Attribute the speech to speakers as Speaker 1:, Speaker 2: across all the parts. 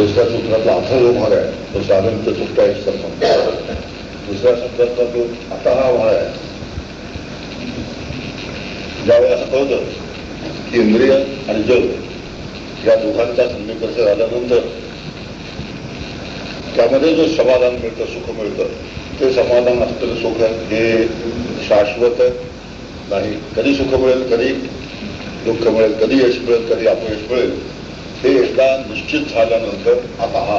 Speaker 1: दुसऱ्या सूत्रातला जो भाग आहे तो साधन चतुष्टाईस दुसऱ्या सूत्रातला जो आता हा भाग आहे ज्यावेळी असं कळतं की इंद्रिय आणि जग या दोघांचा सन्निकर्ष झाल्यानंतर त्यामध्ये जो समाधान मिळतं सुख मिळतं ते समाधान असलेलं सुख हे शाश्वत नाही. कधी सुख मिळेल कधी दुःख मिळेल कधी यश मिळेल कधी अपयश मिळेल. हे एकदा निश्चित झाल्यानंतर आता हा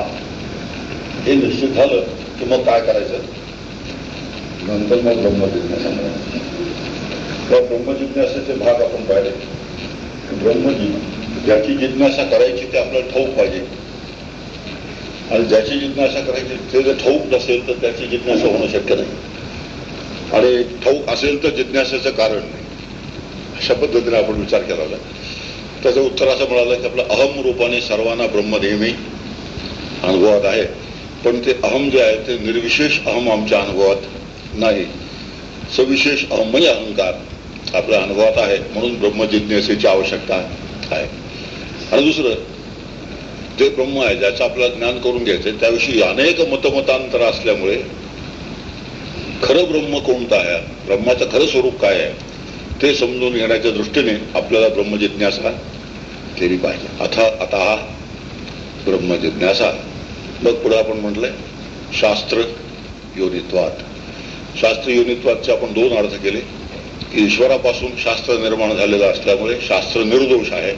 Speaker 1: हे निश्चित झालं की मग काय करायचं नंतर मग ब्रह्मजिज्ञासा त्या ब्रह्मजिज्ञासाचे भाग आपण पाहिले ब्रह्मजी ज्याची जिज्ञासा करायची ते आपल्याला ठाऊक पाहिजे आणि ज्याची जिज्ञासा करायची ते जर ठाऊक नसेल तर त्याची जिज्ञासा होणं शक्य नाही आणि ठाऊक असेल तर जिज्ञासेचं कारण नाही अशा पद्धतीने आपण विचार केला त्याचं उत्तर असं मिळालं की आपलं अहम रूपाने सर्वांना ब्रह्म नेहमी अनुभवात आहे. पण ते अहम जे आहे ते निर्विशेष अहम आमच्या अनुभवात नाही. सविशेष अहम म्हणजे अहंकार आपल्या अनुभवात आहे म्हणून ब्रह्मजिज्ञासेची आवश्यकता आहे. आणि दुसरं जे ब्रह्म आहे ज्याचं आपल्याला ज्ञान करून घ्यायचं त्याविषयी अनेक मतमतांतर असल्यामुळे खरं ब्रह्म कोणतं आहे? ब्रह्माचं खरं स्वरूप काय आहे? ते समजून घेण्याच्या दृष्टीने आपल्याला ब्रह्मजिज्ञासा केली पाहिजे. अथा आता हा ब्रह्मजिज्ञासा. मग पुढे आपण म्हटलंय शास्त्र योनित्वात. शास्त्र योनित्वातचे आपण दोन अर्थ केले. की ईश्वरापासून शास्त्र निर्माण झालेलं असल्यामुळे शास्त्र निर्दोष आहे.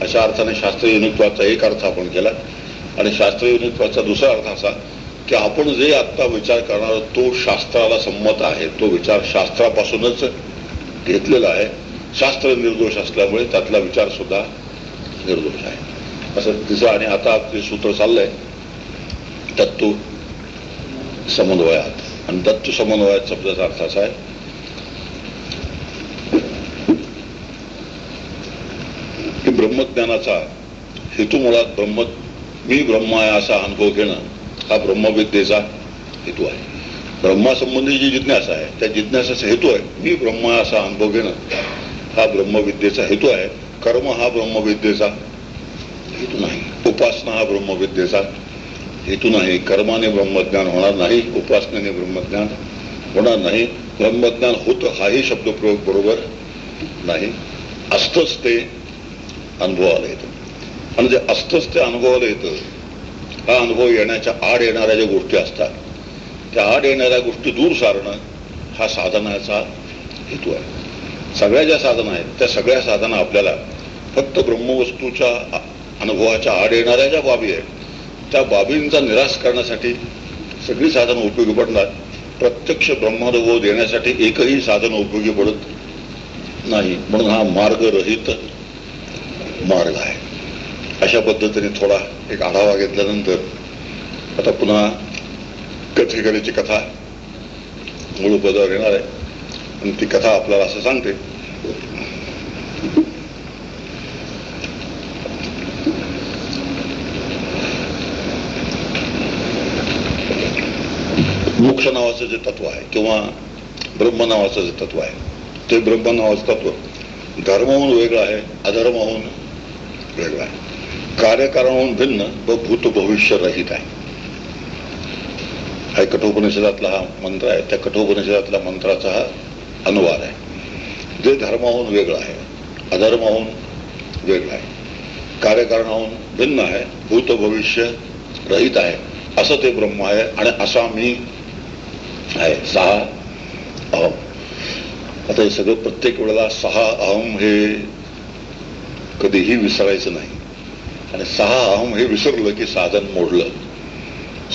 Speaker 1: अशा अर्थाने शास्त्र युनित्वाचा एक अर्थ आपण केला. आणि शास्त्र युनित्वाचा दुसरा अर्थ असा की आपण जे आत्ता विचार करणार तो शास्त्राला संमत आहे. तो विचार शास्त्रापासूनच घेतलेला आहे. शास्त्र निर्दोष असल्यामुळे त्यातला विचार सुद्धा निर्दोष आहे. असं तिसरं आणि आता ते सूत्र चाललंय तत्व समन्वयात. आणि तत्व समन्वयात शब्दाचा अर्थ असा आहे की ब्रह्मज्ञानाचा हेतू मुळात ब्रह्म मी ब्रह्म आहे असा अनुभव घेणं हा ब्रह्मविद्येचा हेतू आहे. ब्रह्मासंबंधी जी जिज्ञासा आहे. त्या जिज्ञासाचा हेतू आहे. मी ब्रह्म असा अनुभव घेणं हा ब्रह्मविद्येचा हेतू आहे. कर्म हा ब्रह्मविद्येचा हेतू नाही. उपासना हा ब्रह्मविद्येचा हेतू नाही. कर्माने ब्रह्मज्ञान होणार नाही. उपासनेने ब्रह्मज्ञान होणार नाही. ब्रह्मज्ञान होतं हाही शब्दप्रयोग बरोबर नाही. असतंच ते अनुभवाला येतं. आणि जे असतंच ते अनुभवाला येतं हा अनुभव येण्याच्या आड येणाऱ्या ज्या गोष्टी असतात त्या आड येणाऱ्या गोष्टी दूर सारणं हा साधनाचा हेतू आहे. सगळ्या ज्या साधना आहेत त्या सगळ्या साधना आपल्याला फक्त ब्रह्मवस्तूच्या अनुभवाच्या आड येणाऱ्या ज्या बाबी आहेत त्या बाबींचा निराश करण्यासाठी सगळी साधनं उपयोगी पडणार. प्रत्यक्ष ब्रह्मानुभव देण्यासाठी एकही साधन उपयोगी पडत नाही. म्हणून हा मार्गरहित मार्ग आहे. अशा पद्धतीने थोडा एक आढावा घेतल्यानंतर आता पुन्हा कथेकलेची कथा मूळ पदावर येणार आहे. आणि ती कथा आपल्याला असं सांगते. मोक्ष नावाचं जे तत्व आहे किंवा ब्रह्म नावाचं जे तत्व आहे ते ब्रह्म नावाचं तत्व. धर्माहून वेगळं आहे अधर्माहून वेगळं आहे. कार्यकारणाहून भिन्न व भूत भविष्य रहित आहे. हा कठोपनिषदातला हा मंत्र आहे. त्या कठोपनिषदातल्या मंत्राचा हा अनुवाद आहे. जे धर्माहून वेगळं आहे अधर्माहून वेगळं आहे कार्यकारणाहून भिन्न आहे भूत भविष्य रहित आहे असं ते ब्रह्म आहे आणि असा मी आहे सहा अहम आता हे सगळं प्रत्येक वेळेला सहा अहम हे कधीही विसरायचं नाही. आणि सहा अहम हे विसरलं की साधन मोडलं.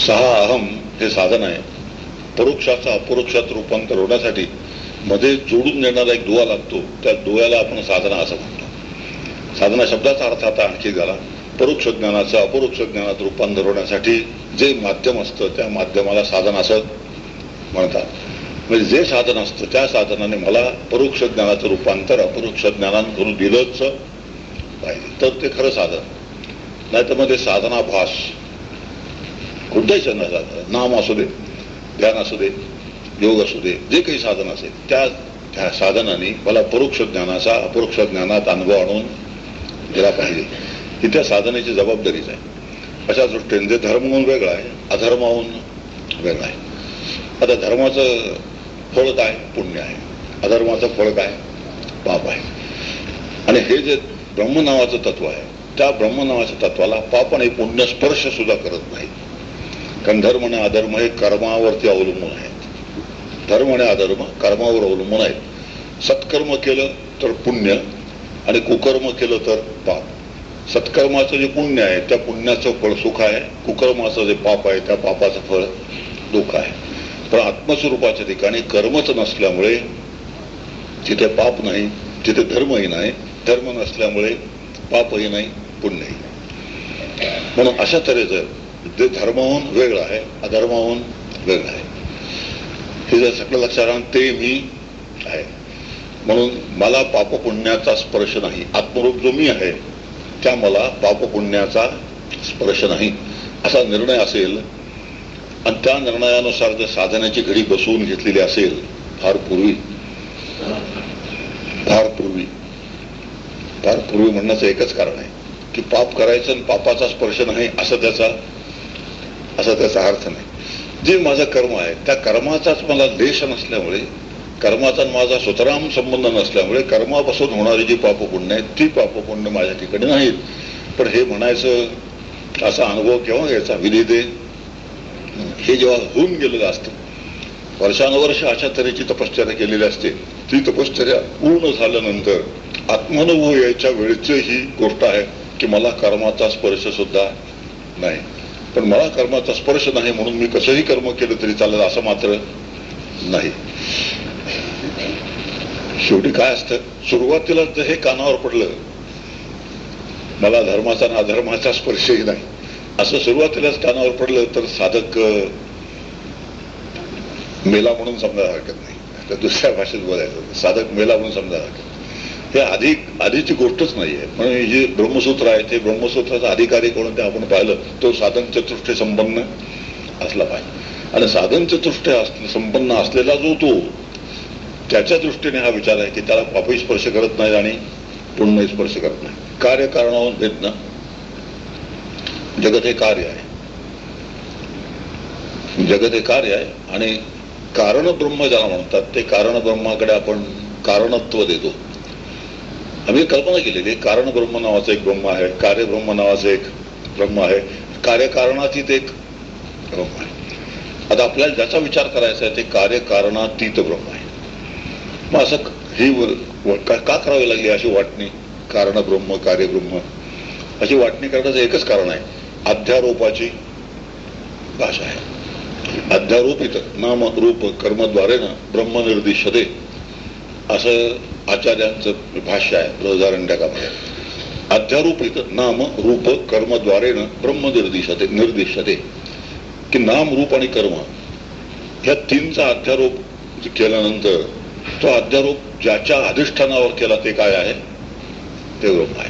Speaker 1: सहा अहम हे साधन आहे. परोक्षाचा अपरोक्षात रूपांतर होण्यासाठी मध्ये जोडून देणारा एक दुवा लागतो. त्या दुव्याला आपण साधना असं म्हणतो. साधना शब्दाचा अर्थ आता आणखी झाला. परोक्ष ज्ञानाचं अपरोक्ष ज्ञानात रूपांतर होण्यासाठी जे माध्यम असतं त्या माध्यमाला साधन असं म्हणतात. म्हणजे जे साधन असतं त्या साधनाने मला परोक्ष ज्ञानाचं रूपांतर अपरोक्ष ज्ञानानं करून दिलंच पाहिजे. तर ते खरं साधन. नाही तर मध्ये साधनाभास कोणत्याही साधन नाम असू दे ध्यान असू दे योग असू दे जे काही साधन असेल त्या त्या साधनाने मला परोक्ष ज्ञानाचा अपरोक्ष ज्ञानात अनुभव आणून दिला पाहिजे. ही त्या साधनेची जबाबदारीच आहे. अशा दृष्टीने जे धर्महून वेगळा आहे अधर्माहून वेगळा आहे. आता धर्माचं फळ काय? पुण्य आहे. अधर्माचं फळ काय? पाप आहे. आणि हे जे ब्रह्म नावाचं तत्व आहे त्या ब्रह्म नावाच्या तत्वाला पाप आणि पुण्य स्पर्श सुद्धा करत नाही कारण धर्म आणि अधर्म हे कर्मावरती अवलंबून आहेत. धर्म आणि अधर्म कर्मावर अवलंबून आहेत. सत्कर्म केलं तर पुण्य आणि कुकर्म केलं तर पाप. सत्कर्माचं जे पुण्य आहे त्या पुण्याचं फळ सुख आहे. कुकर्माचं जे पाप आहे त्या पापाचं फळ दुःख आहे. पण आत्मस्वरूपाच्या ठिकाणी कर्मच नसल्यामुळे तिथे पाप नाही तिथे धर्मही नाही. धर्म नसल्यामुळे पापही नाही पुण्यही म्हणून अशा तऱ्हेचं जे धर्माहून वेगळं आहे अधर्माहून वेगळं आहे. हे जर सगळं लक्षात आणून ते मी आहे. म्हणून मला पापपुण्याचा स्पर्श नाही. आत्मरूप जो मी आहे त्या मला पापपुण्याचा स्पर्श नाही. असा निर्णय असेल आणि त्या निर्णयानुसार जर साधनाची घडी बसवून घेतलेली असेल फार पूर्वी फार पूर्वी. फार पूर्वी म्हणण्याचं एकच कारण आहे की पाप करायचं आणि पापाचा स्पर्श नाही असं त्याचा असा त्याचा अर्थ नाही. जे माझं कर्म आहे त्या कर्माचाच मला देश नसल्यामुळे कर्माचा माझा सुतराम संबंध नसल्यामुळे कर्मापासून होणारी जी पापपुण्य आहेत ती पापपुण्य माझ्या ठिकाणी नाहीत. पण हे म्हणायचं असा अनुभव केव्हा घ्यायचा? विधी दे. हे जेव्हा होऊन गेलेलं असतं वर्षानुवर्ष अशा तऱ्हेची तपश्चर्या केलेली असते. ती तपश्चर्या पूर्ण झाल्यानंतर आत्मानुभव यायच्या वेळेची ही गोष्ट आहे की मला कर्माचा स्पर्श सुद्धा नाही. पण मला कर्माचा स्पर्श नाही म्हणून मी कसंही कर्म केलं तरी चालेल असं मात्र नाही. शेवटी काय असतं? सुरुवातीला जर हे कानावर पडलं मला धर्माचा ना अधर्माचा स्पर्शही नाही. असं सुरुवातीलाच कानावर पडलं तर साधक मेला म्हणून समजायला हरकत नाही. तर दुसऱ्या भाषेत बोलायचं. साधक मेला म्हणून समजायला हरकत हे आधी आधीची गोष्टच नाहीये. म्हणून जे ब्रह्मसूत्र आहे ते ब्रह्मसूत्राचा अधिकारी करून ते आपण पाहिलं तो साधन चतुष्ट संपन्न असला पाहिजे. आणि साधन चतुष्ट संपन्न असलेला जो तो त्याच्या दृष्टीने हा विचार आहे की त्याला पापही स्पर्श करत नाही आणि पुण्यही स्पर्श करत नाही कार्य कारणावरून भेद ना. जगत हे कार्य आहे. जगत हे कार्य आहे आणि कारण ब्रह्म ज्याला म्हणतात ते कारण ब्रह्माकडे आपण कारणत्व देतो. आम्ही कल्पना केलेली कारण ब्रह्म नावाचं एक ब्रह्म आहे. कार्य ब्रह्म नावाचं एक ब्रह्म आहे. कार्यकारणातीत एक ब्रह्म आहे. आता आपल्याला ज्याचा विचार करायचा आहे ते कार्यकारणातीत ब्रह्म आहे. मग असं ही का करावी लागली अशी वाटणी? कारण ब्रह्म कार्य ब्रह्म अशी वाटणी करण्याचं एकच कारण आहे. अध्यारोपाची भाषा आहे. अध्यारोपित नाम रूप कर्मद्वारे ना ब्रह्मनिर्दिशते असं आचार्यांचं भाष्य आहे. बृहदारण्यकामध्ये अध्यारोपित नाम रूप कर्मद्वारे न ब्रह्मनिर्दिशते निर्दिशते. की नाम रूप आणि कर्म ह्या तीनचा अध्यारोप केल्यानंतर तो अध्यारोप ज्याच्या अधिष्ठानावर केला ते काय आहे? ते ब्रह्म आहे.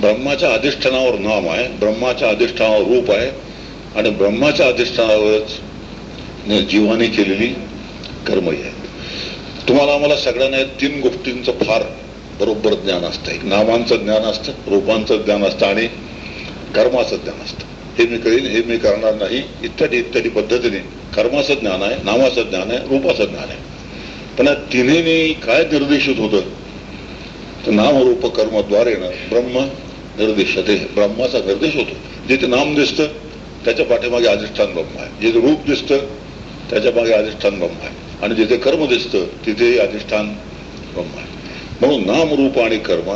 Speaker 1: ब्रह्माच्या अधिष्ठानावर नाम आहे ब्रह्माच्या अधिष्ठानावर रूप आहे आणि ब्रह्माच्या अधिष्ठानावरच जीवाने केलेली कर्मही आहे. तुम्हाला आम्हाला सगळ्यांना तीन गोष्टींचं फार बरोबर ज्ञान असतं. एक नामांचं ज्ञान असतं रूपांचं ज्ञान असतं आणि कर्माचं ज्ञान असतं. हे मी करीन हे मी करणार नाही इत्यादी इत्यादी पद्धतीने कर्माचं ज्ञान आहे नामाचं ज्ञान आहे रूपाचं ज्ञान आहे. पण या तिन्ही काय निर्देशित होतं? तर नामरूप कर्मद्वारे ना ब्रह्म निर्देशते. ब्रह्माचा निर्देश होतो. जिथे नाम दिसतं त्याच्या पाठीमागे अधिष्ठान ब्रह्म आहे. जिथे रूप दिसतं त्याच्यामागे अधिष्ठान ब्रह्म आहे. आणि जिथे कर्म दिसतं तिथे अधिष्ठान ब्रह्म आहे. म्हणून नाम रूप आणि कर्म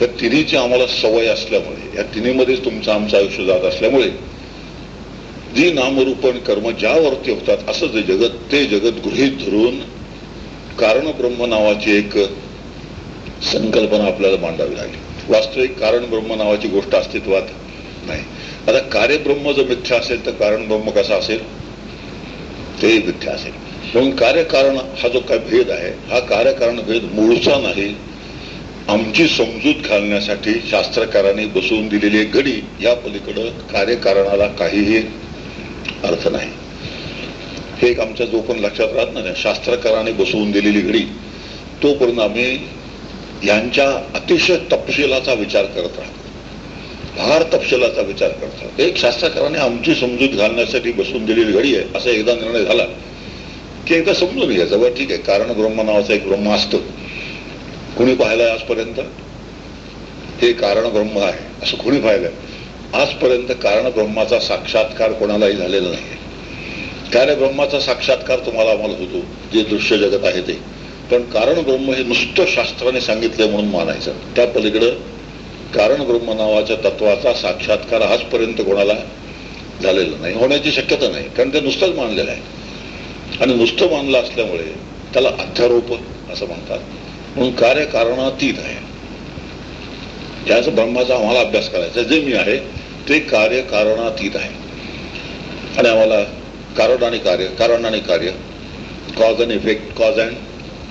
Speaker 1: या तिन्हीची आम्हाला सवय असल्यामुळे या तिन्हीमध्येच तुमचं आमचं आयुष्य जात असल्यामुळे जी नामरूप आणि कर्म ज्यावरती होतात असं जे जगत ते जगत गृहीत धरून कारण ब्रह्म नावाची एक संकल्पना आपल्याला मांडावी लागली. वास्तविक कारण ब्रह्म नावाची गोष्ट अस्तित्वात नाही. आता कार्यब्रह्म जर मिथ्या असेल तर कारण ब्रह्म कसा असेल? ते मिथ्या असेल. म्हणून कार्यकारण हा जो काय भेद आहे हा कार्यकारण भेद मूळचा नाही. आमची समजूत घालण्यासाठी शास्त्रकारांनी बसवून दिलेली घडी या पलीकडं कार्यकारणाला काहीही अर्थ नाही. हे एक आमच्या जो पण लक्षात राहत नाही शास्त्रकाराने बसवून दिलेली घडी तोपर्यंत आम्ही यांच्या अतिशय तपशिलाचा विचार करत राहतो. फार तपशिलाचा विचार करतात एक शास्त्रकाराने आमची समजूत घालण्यासाठी बसून दिलेली घडी आहे असा एकदा निर्णय झाला ते एकदा समजून घ्यायचं. बरं ठीक आहे. कारण ब्रह्म नावाचा एक ब्रह्म असतं. कुणी पाहिलंय आजपर्यंत? हे कारण ब्रह्म आहे. असं कुणी पाहिलंय? आजपर्यंत कारण ब्रह्माचा साक्षात्कार कोणालाही झालेला नाही कार्य ब्रह्माचा साक्षात्कार तुम्हाला आम्हाला होतो. जे दृश्य जगत आहे ते. पण कारण ब्रह्म हे नुसतं शास्त्राने सांगितलंय म्हणून मानायचं. त्या पलीकडं कारण ब्रह्म नावाच्या तत्वाचा साक्षात्कार आजपर्यंत कोणाला झालेला नाही. होण्याची शक्यता नाही. कारण ते नुसतंच मानलेलं आहे. आणि नुसतं मानलं असल्यामुळे त्याला अध्यारोप असं म्हणतात. म्हणून कार्य कारणातीत आहे ज्याच ब्रह्माचा आम्हाला अभ्यास करायचा जे मी आहे ते कार्य कारणातीत आहे आणि आम्हाला कारण आणि कार्य कारण आणि कार्य cause and effect cause and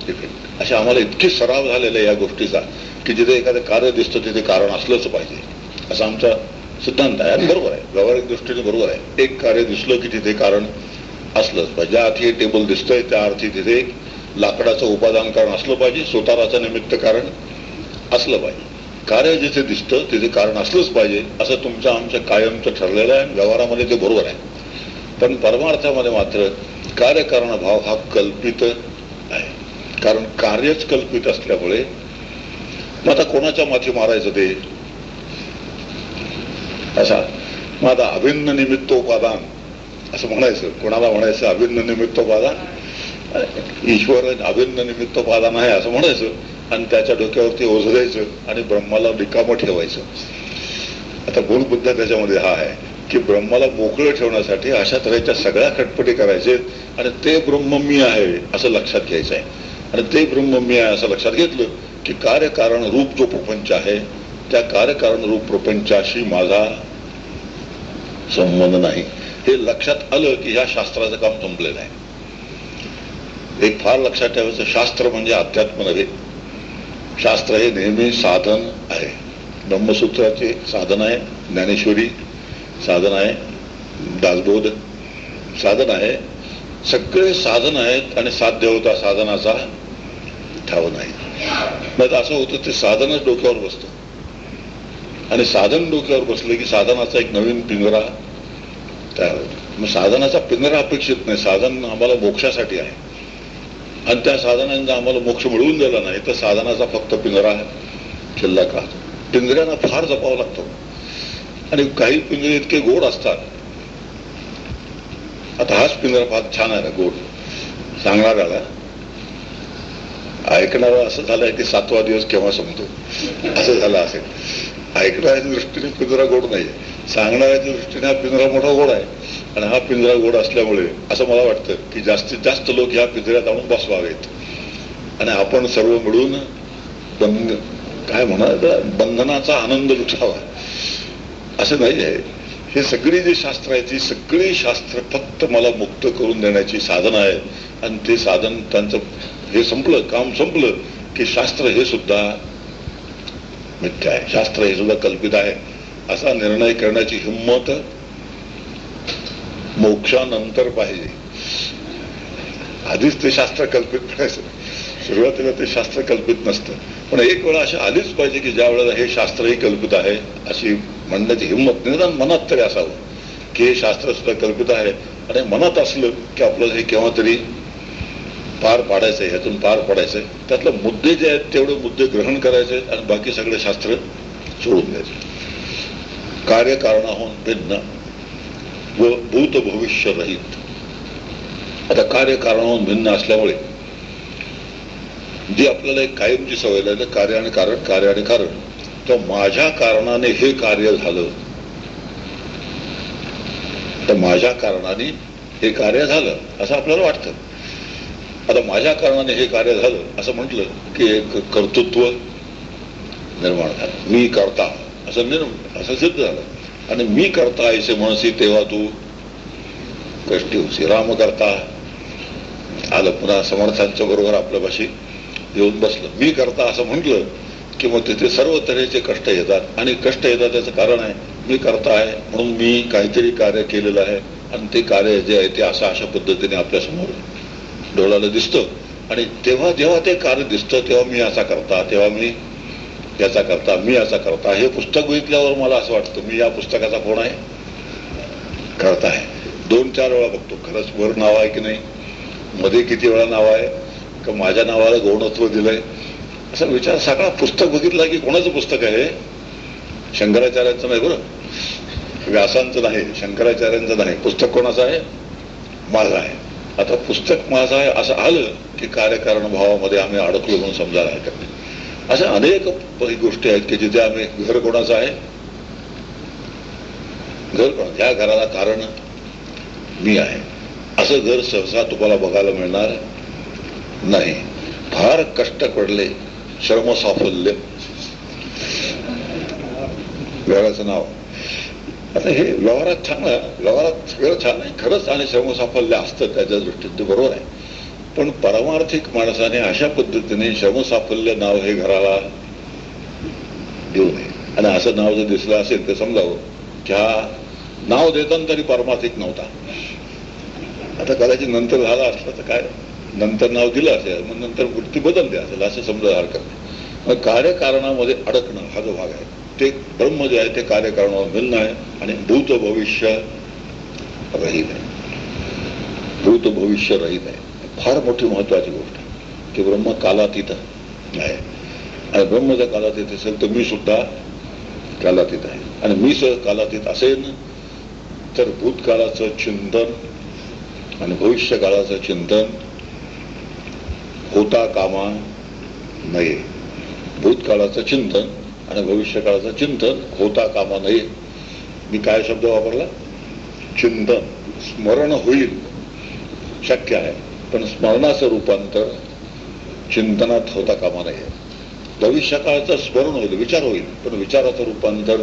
Speaker 1: effect अशा आम्हाला इतकी सराव झालेला आहे या गोष्टीचा की जिथे एखादं कार्य दिसतं तिथे कारण असलंच पाहिजे. असा आमचा सिद्धांत आहे. बरोबर आहे. व्यावहारिक दृष्टीने बरोबर आहे. एक कार्य दिसलं की तिथे कारण असलंच पाहिजे. ज्या अर्थी टेबल दिसतंय त्या अर्थी तिथे लाकडाचं उपादान कारण असलं पाहिजे सुताराचं निमित्त कारण असलं पाहिजे. कार्य जिथे दिसतं तिथे कारण असलंच पाहिजे असं तुमचं आमच्या कायमचं ठरलेलं आहे व्यवहारामध्ये ते बरोबर आहे. पण परमार्थामध्ये मात्र कार्यकारण भाव हा कल्पित आहे. कारण कार्यच कल्पित असल्यामुळे मग आता कोणाच्या माथी मारायचं ते? असा मग आता अभिन्न निमित्तोपादान असं म्हणायचं. कोणाला म्हणायचं अभिन्न निमित्तोपादान ईश्वर अभिन्न निमित्तोपादान आहे असं म्हणायचं. आणि त्याच्या डोक्यावरती ओझरायचं आणि ब्रह्माला रिकामं ठेवायचं. आता मुद्दा त्याच्यामध्ये हा आहे की ब्रह्माला मोकळं ठेवण्यासाठी अशा तऱ्हेच्या सगळ्या खटपटी करायचे आणि ते ब्रह्म मी आहे असं लक्षात घ्यायचं आहे. आणि ते ब्रह्म मी आहे असं लक्षात घेतलं की कार्यकारण रूप जो प्रपंच आहे त्या कार्यकारण रूप प्रपंचाशी माझा संबंध नाही. हे लक्षात आलं की ह्या शास्त्राचं काम संपलेलं आहे. एक फार लक्षात ठेवायचं शास्त्र म्हणजे अध्यात्म नव्हे. शास्त्र हे नेहमी साधन आहे. ब्रह्मसूत्राचे साधन आहे ज्ञानेश्वरी साधन आहे दासबोध साधन आहे. सगळे साधन आहेत आणि साध्य होता साधनाचा ठाव नाही. असं होतं ते साधनच डोक्यावर बसतं. आणि साधन डोक्यावर बसलं की साधनाचा एक नवीन पिंजरा तयार होतो. मग साधनाचा पिंजरा अपेक्षित नाही. साधन आम्हाला मोक्षासाठी आहे. आणि त्या साधनांचा आम्हाला मोक्ष मिळवून दिला नाही तर साधनाचा फक्त पिंजरा शिल्लक राहतो. पिंजऱ्यांना फार जपावं लागतो. आणि काही पिंजरे इतके गोड असतात. आता हाच पिंजरा फार छान आहे ना गोड. सांगणाऱ्याला ऐकणार असं झालंय की सातवा दिवस केव्हा संपतो? असं झालं असेल. ऐकण्याच्या दृष्टीने पिंजरा गोड नाहीये. सांगणाऱ्याच्या दृष्टीने हा पिंजरा मोठा गोड आहे. आणि हा पिंजरा गोड असल्यामुळे असं मला वाटतं की जास्तीत जास्त लोक ह्या पिंजऱ्यात आणून बसवावेत. आणि आपण सर्व मिळून बंध काय म्हणायचं? बंधनाचा आनंद लुटावा. असं नाही आहे हे सगळी जी शास्त्र आहे ती सगळी शास्त्र फक्त मला मुक्त करून देण्याची साधन आहे. आणि ते साधन त्यांचं हे संपलं काम संपलं की शास्त्र हे सुद्धा मिथ्य आहे शास्त्र हे सुद्धा कल्पित आहे. असा निर्णय करण्याची हिंमत मोक्षानंतर पाहिजे. आधीच ते शास्त्र कल्पित सुरुवातीला ते शास्त्र कल्पित नसतं. पण एक वेळा अशी आलीच पाहिजे की ज्या वेळेला हे शास्त्रही कल्पित आहे अशी म्हणण्याची हिंमत निदान मनात तरी असावं. की हे शास्त्र सुद्धा कल्पित आहे. आणि मनात असलं की आपलं हे केव्हा तरी पार पाडायचं ह्यातून पार पाडायचं. त्यातले मुद्दे जे आहेत तेवढे मुद्दे ग्रहण करायचे आणि बाकी सगळे शास्त्र सोडून द्यायचे. कार्यकारणाहून भिन्न व भूत भविष्य रहित. आता कार्यकारणाहून भिन्न असल्यामुळे जी आपल्याला एक कायमची सवय लागली कार्य आणि कारण कार्य आणि कारण. तर माझ्या कारणाने हे कार्य झालं. तर माझ्या कारणाने हे कार्य झालं असं आपल्याला वाटतं. आता माझ्या कारणाने हे कार्य झालं असं म्हटलं की एक कर्तृत्व निर्माण झालं. मी करता असं निर्म असं सिद्ध झालं. आणि मी करता ऐसे म्हणसी तेव्हा तू कष्टी होशी राम करता आलं पुन्हा समर्थांच्या बरोबर आपल्यापाशी येऊन बसलं. मी करता असं म्हटलं की मग तिथे सर्व तऱ्हेचे कष्ट येतात. आणि कष्ट येतात त्याचं कारण आहे मी करता आहे म्हणून मी काहीतरी कार्य केलेलं आहे. आणि ते कार्य जे आहे ते असं अशा पद्धतीने आपल्यासमोर डोळ्याला दिसतं. आणि तेव्हा जेव्हा ते कार्य दिसतं तेव्हा मी असा करता तेव्हा मी याचा करता मी असा करता. हे पुस्तक बघितल्यावर मला असं वाटतं मी या पुस्तकाचा कोण आहे? करता आहे. दोन चार वेळा बघतो. खरंच वर नाव आहे की नाही? मध्ये किती वेळा नाव आहे? का माझ्या नावाला गौणत्व दिलंय? असा विचार सगळा पुस्तक बघितला की कोणाचं पुस्तक आहे शंकराचार्यांचं नाही बरं? व्यासांचं नाही शंकराचार्यांचं नाही. पुस्तक कोणाचं आहे? माझं आहे. आता पुस्तक माझं आहे असं आलं की कार्यकारण भावामध्ये आम्ही अडकलो म्हणून समजायला हरकत नाही. अशा अनेक गोष्टी आहेत की जिथे आम्ही घर कोणाचं आहे? घर कोण? या घराला कारण मी आहे. असं घर सहसा तुम्हाला बघायला मिळणार नाही. फार कष्ट पडले श्रम साफल्य घराचं नाव आता हे व्यवहारात छान व्यवहारात सगळं छान आहे. खरंच आणि श्रमसाफल्य असतं त्याच्या दृष्टीत ते बरोबर आहे. पण परमार्थिक माणसाने अशा पद्धतीने श्रमसाफल्य नाव हे घराला देऊ नये. आणि असं नाव जर दिसलं असेल तर समजावं की हा नाव देताना तरी परमार्थिक नव्हता. आता कदाचित नंतर झाला असला तर काय? नंतर नाव दिलं असेल मग नंतर वृत्ती बदलली असेल असं समजा हरकत नाही. मग कार्यकारणामध्ये अडकणं हा जो भाग आहे. ते ब्रह्म जे आहे ते कार्यकारणावर भिन्न आहे आणि भूत भविष्य रहित आहे. भूत भविष्य रहित आहे. फार मोठी महत्वाची गोष्ट आहे. की ब्रह्म कालातीत आहे. आणि ब्रह्म जर कालातीत असेल तर मी सुद्धा कालातीत आहे. आणि मी सह कालातीत असेल तर भूतकाळाचं चिंतन आणि भविष्य काळाचं चिंतन होता कामा नये. भूतकाळाचं चिंतन आणि भविष्यकाळाचं चिंतन होता कामा नये. मी काय शब्द वापरला? चिंतन. स्मरण होईल. शक्य आहे. पण स्मरणाचं रूपांतर चिंतनात होता कामा नये. भविष्यकाळचं स्मरण होईल विचार होईल. पण विचाराचं रूपांतर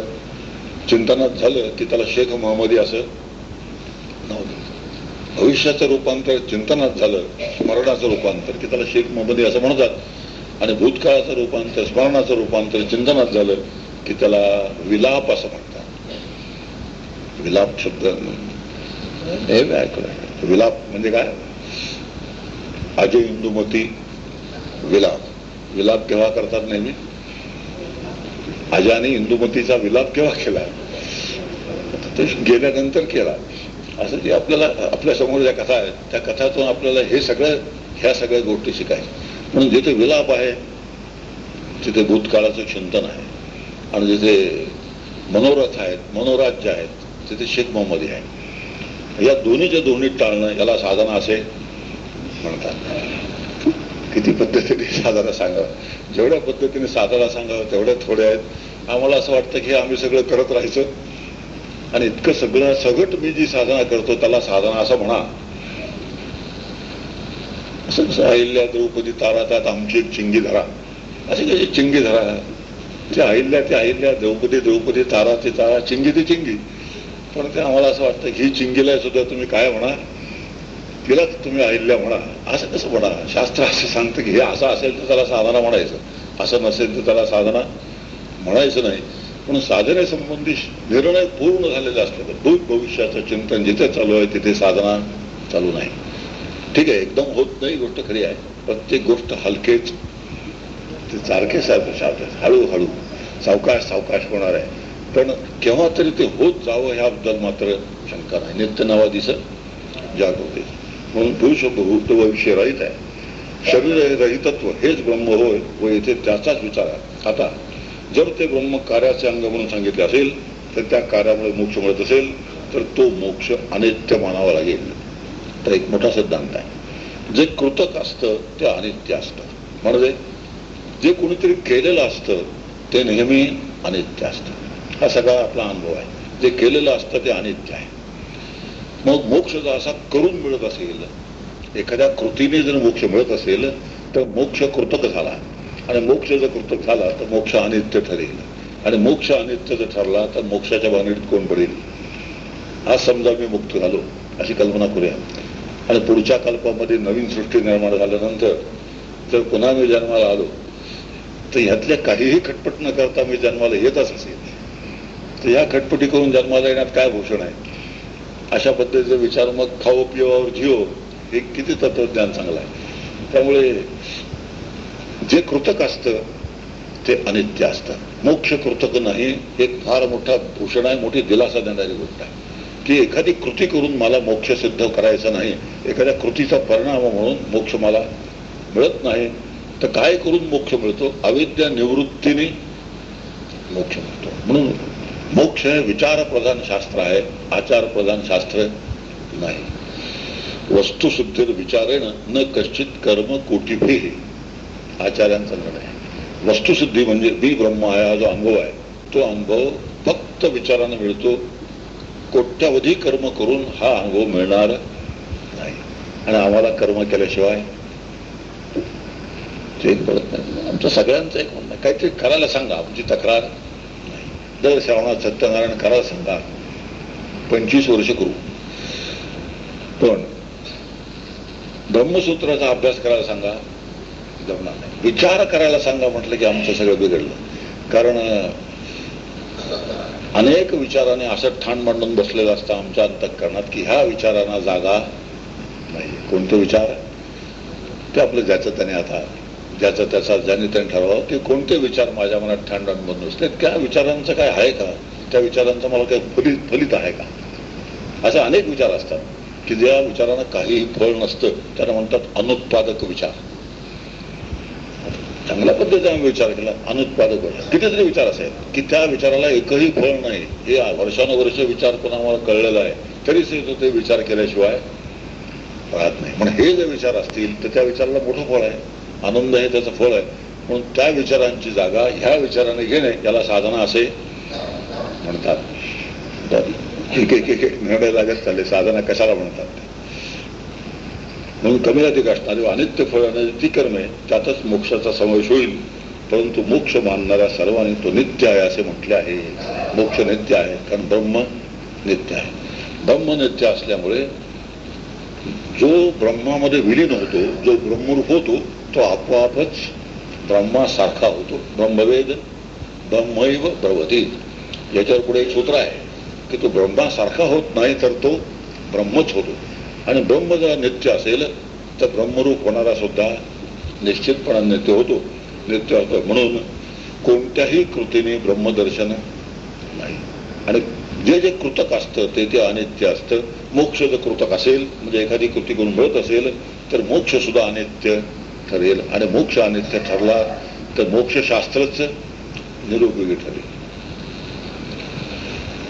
Speaker 1: चिंतनात झालं की त्याला शेख मोहम्मदी असं नाव भविष्याचं रूपांतर चिंतनात झालं स्मरणाचं रूपांतर की त्याला शेख मोहम्मदी असं म्हणतात. आणि भूतकाळाचं रूपांतर स्मरणाचं रूपांतर चिंतनात झालं की त्याला विलाप असं म्हणतात. विलाप शब्द हे ऐकलं विलाप म्हणजे काय? अजय इंदुमती विलाप. विलाप केव्हा करतात नेहमी? अजाने इंदुमतीचा विलाप केव्हा केला? ते गेल्यानंतर केला. असं जे आपल्याला आपल्यासमोर ज्या कथा आहेत त्या कथातून आपल्याला हे सगळं ह्या सगळ्या गोष्टी शिकायच्या. म्हणून जिथे विलाप आहे तिथे भूतकाळाचं चिंतन आहे. आणि जिथे मनोरथ आहेत मनोराज्य आहेत तिथे शेख मोहम्मदी आहे या दोन्हीच्या दोन्ही टाळणं याला साधना असे म्हणतात. किती पद्धतीने साधना सांगावं? जेवढ्या पद्धतीने साधना सांगावं तेवढ्या थोड्या आहेत. आम्हाला असं वाटतं की आम्ही सगळं करत राहायचं. आणि इतकं सगळं सगट मी जी साधना करतो त्याला साधना असं म्हणा. अहिल्या द्रौपदी तारा त्यात आमची एक चिंगी धरा अशी कशी चिंगी धरा ते अहिल्या त्या अहिल्या द्रौपदी द्रौपदी तारा ते तारा चिंगी ती चिंगी. पण ते आम्हाला असं वाटतं की ही चिंगीला सुद्धा तुम्ही काय म्हणा? तिला तुम्ही अहिल्या म्हणा. असं कसं म्हणा? शास्त्र असं सांगतं की हे असं असेल तर त्याला साधना म्हणायचं. असं नसेल तर त्याला साधना म्हणायचं नाही. पण साधनेसंबंधी निर्णय पूर्ण झालेले असले तर भूत भविष्याचं चिंतन जिथे चालू आहे तिथे साधना चालू नाही. ठीक आहे एकदम होत नाही गोष्ट खरी आहे. प्रत्येक गोष्ट हलकेच. ते सारखे सारखे हळूहळू. सावकाश सावकाश होणार आहे. पण केव्हा तरी ते होत जावं ह्याबद्दल मात्र शंका नाही. नित्य नावा दिसत जागवते म्हणून पुरुष भूत भविष्य रहित आहे. शरीर रहितत्व हेच ब्रह्म होय व येथे त्याचाच विचार आहे. आता जर ते ब्रह्म कार्याचे अंग म्हणून सांगितले असेल तर त्या कार्यामुळे मोक्ष मिळत असेल तर तो मोक्ष अनित्य मानावा लागेल. तर एक मोठा सिद्धांत आहे. जे कृतक असतं ते अनित्य असतं. म्हणजे जे कोणीतरी केलेलं असतं ते नेहमी अनित्य असतं. हा सगळा आपला अनुभव आहे. जे केलेलं असतं ते अनित्य आहे. मग मोक्ष जर असा करून मिळत असेल एखाद्या कृतीने जर मोक्ष मिळत असेल तर मोक्ष कृतक झाला. आणि मोक्ष जर कृतक झाला तर मोक्ष अनित्य ठरेल. आणि मोक्ष अनित्य जर ठरला तर मोक्षाच्या भानगडीत कोण पडेल? आज समजा मी मुक्त झालो अशी कल्पना करूया. आणि पुढच्या कल्पामध्ये नवीन सृष्टी निर्माण झाल्यानंतर जर पुन्हा मी जन्माला आलो तर ह्यातल्या काहीही खटपट न करता मी जन्माला येतच असेल. तर या खटपटी करून जन्माला येण्यात काय भूषण आहे? अशा पद्धतीचा विचार मग खाओ पिओ जिओ हे किती तत्वज्ञान चांगलं आहे. त्यामुळे जे कृतक असतं ते अनित्य असतं. मोक्ष कृतक नाही एक फार मोठा भूषण आहे मोठी दिलासा देणारी गोष्ट आहे. की एखादी कृती करून मला मोक्ष सिद्ध करायचा नाही एखाद्या कृतीचा परिणाम म्हणून मोक्ष मला मिळत नाही तर काय करून मोक्ष मिळतो? अविद्या निवृत्तीने मोक्ष मिळतो. म्हणून मोक्ष हे विचारप्रधान शास्त्र आहे आचारप्रधान शास्त्र नाही. वस्तुशुद्धीर विचारेण न कश्चित कर्म कोटिभे. आचार्यांचा निर्णय वस्तुसिद्धी म्हणजे मी ब्रह्म आहे हा जो अनुभव आहे तो अनुभव फक्त विचारानं मिळतो कोट्यावधी कर्म करून हा अनुभव मिळणार नाही. आणि आम्हाला कर्म केल्याशिवाय ते कळत नाही. आमचं सगळ्यांचं एक म्हणणं काहीतरी करायला सांगा आमची तक्रार दर श्रावणात सत्यनारायण करायला सांगा. पंचवीस वर्ष करू. पण ब्रह्मसूत्राचा अभ्यास करायला सांगा जमणार नाही. विचार करायला सांगा म्हटलं की आमचं सगळं बिघडलं. कारण अनेक विचाराने असं ठाण मांडून बसलेलं असतं आमच्या अंतकरणात की ह्या विचारांना जागा नाही कोणते विचार? ते आपलं ज्याचं त्याने आता ज्याचं त्याचा ज्याने त्याने ठरवावं की कोणते विचार माझ्या मनात ठाण मांडून बसले त्या विचारांचं काय आहे का? त्या विचारांचं मला काही फलित फलित आहे का? असे अनेक विचार असतात की ज्या विचारांना काहीही फळ नसतं त्याला म्हणतात अनुत्पादक विचार. चांगल्या पद्धतीने विचार केला अनुत्पादक कितीतरी विचार असेल की त्या विचाराला एकही फळ नाही हे वर्षानुवर्ष विचार पण आम्हाला कळलेला आहे तरीच ते विचार केल्याशिवाय राहत नाही म्हणून हे जे विचार असतील तर त्या विचाराला मोठं फळ आहे आनंद हे त्याचं फळ आहे म्हणून त्या विचारांची जागा ह्या विचाराने घेणे याला साधना असे म्हणतात एक एक एक निर्णय लागत चालले साधना कशाला म्हणतात म्हणून कमी अधिक असणारी अनित्य फळ ती कर्मे त्यातच मोक्षाचा समावेश होईल. परंतु मोक्ष मानणाऱ्या सर्वांनी तो नित्य आहे असे म्हटले आहे. मोक्ष नित्य आहे. कारण ब्रह्म नित्य आहे. ब्रह्म नित्य असल्यामुळे जो ब्रह्मामध्ये विलीन होतो जो ब्रह्मरूप होतो तो आपोआपच ब्रह्मासारखा होतो. ब्रह्मवेद ब्रह्मैव ब्रवती. याच्यावर पुढे एक सूत्र आहे की तो ब्रह्मासारखा होत नाही तर तो ब्रह्मच होतो. आणि ब्रह्म जर नित्य असेल तर ब्रह्मरूप होणारा सुद्धा निश्चितपणा नित्य होतो. नित्य होतो. म्हणून कोणत्याही कृतीने ब्रह्मदर्शन नाही. आणि जे जे कृतक असतं ते ते अनित्य असतं. मोक्ष जर कृतक असेल म्हणजे एखादी कृती करून मिळत असेल तर मोक्ष सुद्धा अनित्य ठरेल. आणि मोक्ष अनित्य ठरला तर मोक्षशास्त्रच निरुपयोगी ठरेल.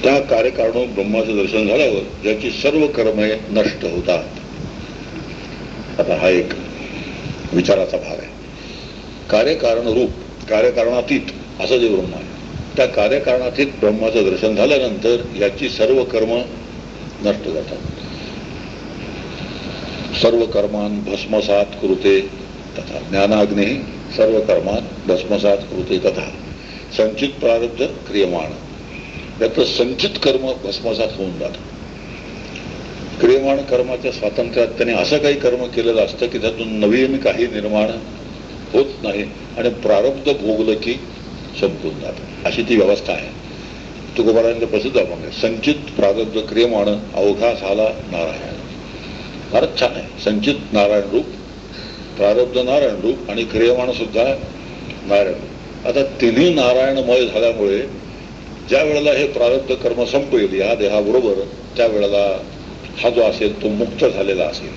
Speaker 1: त्या कार्यकारण ब्रह्माचं दर्शन झाल्यावर ज्याची सर्व कर्मे नष्ट होतात. आता हा एक विचाराचा भाग आहे. कार्यकारण रूप कार्यकारणातीत असं जे ब्रह्म आहे त्या कार्यकारणातीत ब्रह्माचं दर्शन झाल्यानंतर याची सर्व कर्म नष्ट जातात. सर्व कर्मान भस्मसात कृते तथा ज्ञानाग्नी सर्व कर्मान भस्मसात कृते तथा संचित प्रारब्ध क्रियमाण. याचं संचित कर्म भस्मसात होऊन जात. क्रियमाण कर्माच्या स्वातंत्र्यात त्याने असं काही कर्म केलेलं असतं की त्यातून नवीन काही निर्माण होत नाही आणि प्रारब्ध भोगलं की संपून जात. अशी ती व्यवस्था आहे. तुकोबारांचं प्रसिद्ध आहे. संचित प्रारब्ध क्रियमाण अवघा झाला नारायण फारच छान आहे. संचित नारायण रूप प्रारब्ध नारायण रूप आणि क्रियमाण सुद्धा नारायण रूप. आता तिन्ही नारायणमय झाल्यामुळे ज्या वेळेला हे प्रारब्ध कर्म संपेल या देहाबरोबर त्या वेळेला हा जो असेल तो मुक्त झालेला असेल.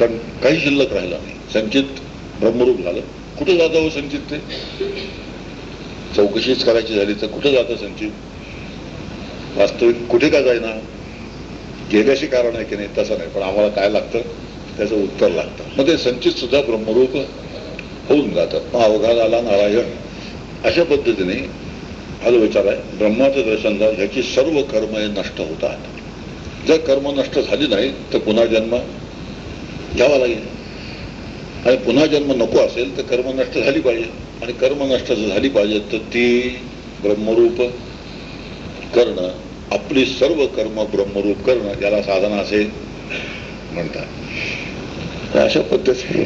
Speaker 1: कारण काही शिल्लक राहिला नाही. संचित ब्रह्मरूप झालं. कुठं जातं हो संचित ते? चौकशीच करायची झाली तर कुठं जातं संचित? वास्तविक कुठे का जाईना? गेल्याशी कारण आहे की नाही तसं नाही. पण आम्हाला काय लागतं? त्याचं उत्तर लागतं. मग ते संचित सुद्धा ब्रह्मरूप होऊन जातं. मग अवघा झाला नारायण. अशा पद्धतीने हा जो विचार आहे ब्रह्माचं दर्शन झालं ह्याची सर्व कर्म हे नष्ट होतात जर कर्म नष्ट झाली नाही तर पुन्हा जन्म घ्यावा लागेल आणि पुन्हा जन्म नको असेल तर कर्म नष्ट झाली पाहिजे आणि कर्म नष्ट झाली पाहिजे तर ती ब्रह्मरूप करणं आपली सर्व कर्म ब्रह्मरूप करणं याला साधना असे म्हणतात अशा पद्धतीने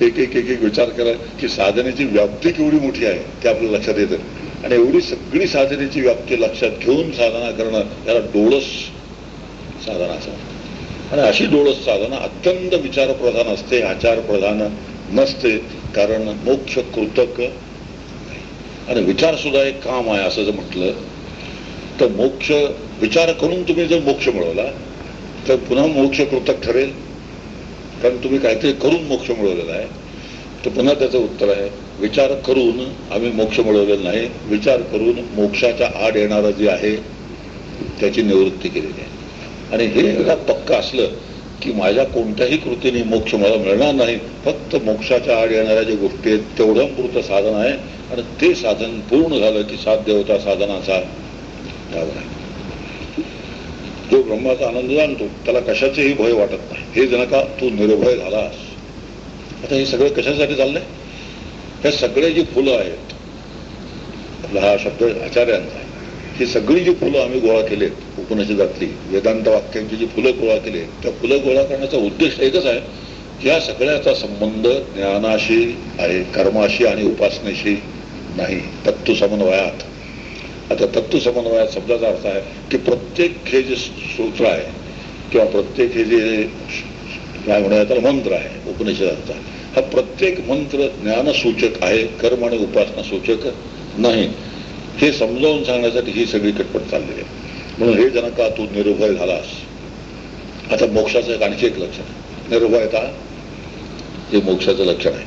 Speaker 1: एक एक एक एक विचार करा की साधनेची व्याप्ती केवढी मोठी आहे ते आपल्या लक्षात येतं आणि एवढी सगळी साधनेची व्याप्ती लक्षात घेऊन साधना करणं याला डोळस साधना असं आणि अशी डोळस साधना अत्यंत विचारप्रधान असते आचार प्रधान नसते कारण मोक्ष कृतक आणि विचार सुद्धा एक काम आहे असं जर म्हटलं तर मोक्ष विचार करून तुम्ही जर मोक्ष मिळवला तर पुन्हा मोक्ष कृतक ठरेल. कारण तुम्ही काहीतरी करून मोक्ष मिळवलेला आहे तर पुन्हा त्याचं उत्तर आहे विचार करून आम्ही मोक्ष मिळवलेला नाही. विचार करून मोक्षाच्या आड येणारं जे आहे त्याची निवृत्ती केलेली आहे. आणि हे पक्क असलं की माझ्या कोणत्याही कृतीने मोक्ष मला मिळणार नाही. फक्त मोक्षाच्या आड येणाऱ्या ज्या गोष्टी आहेत तेवढं पुरतं साधन आहे. आणि ते साधन पूर्ण झालं की साध्य होता साधनाचा त्यावर आहे. जो ब्रह्माचा आनंद जाणतो त्याला कशाचेही भय वाटत नाही. हे जण का तू निर्भय झालास. आता हे सगळं कशासाठी चाललंय? हे सगळे जी फुलं आहेत आपला हा शब्द आचार्यांचा आहे ही सगळी जी फुलं आम्ही गोळा केलेत उपनिषदातली वेदांत वाक्यांची जी फुलं गोळा केली त्या फुलं गोळा करण्याचा उद्देश एकच आहे या सगळ्याचा संबंध ज्ञानाशी आहे कर्माशी आणि उपासनेशी नाही तत्व समन्वयात आता तत्व समन्वयात शब्दाचा अर्थ आहे की प्रत्येक हे जे सूत्र आहे किंवा प्रत्येक हे जे काय म्हणूया मंत्र आहे उपनिषदाचा हा प्रत्येक मंत्र ज्ञानसूचक आहे कर्म आणि उपासना सूचक नाही. हे समजावून सांगण्यासाठी ही सगळी कटपट चाललेली आहे. म्हणून हे जनका तू निर्भय झालास? आता मोक्षाचं एक आणखी एक लक्षण निर्भयता हे मोक्षाचं लक्षण आहे.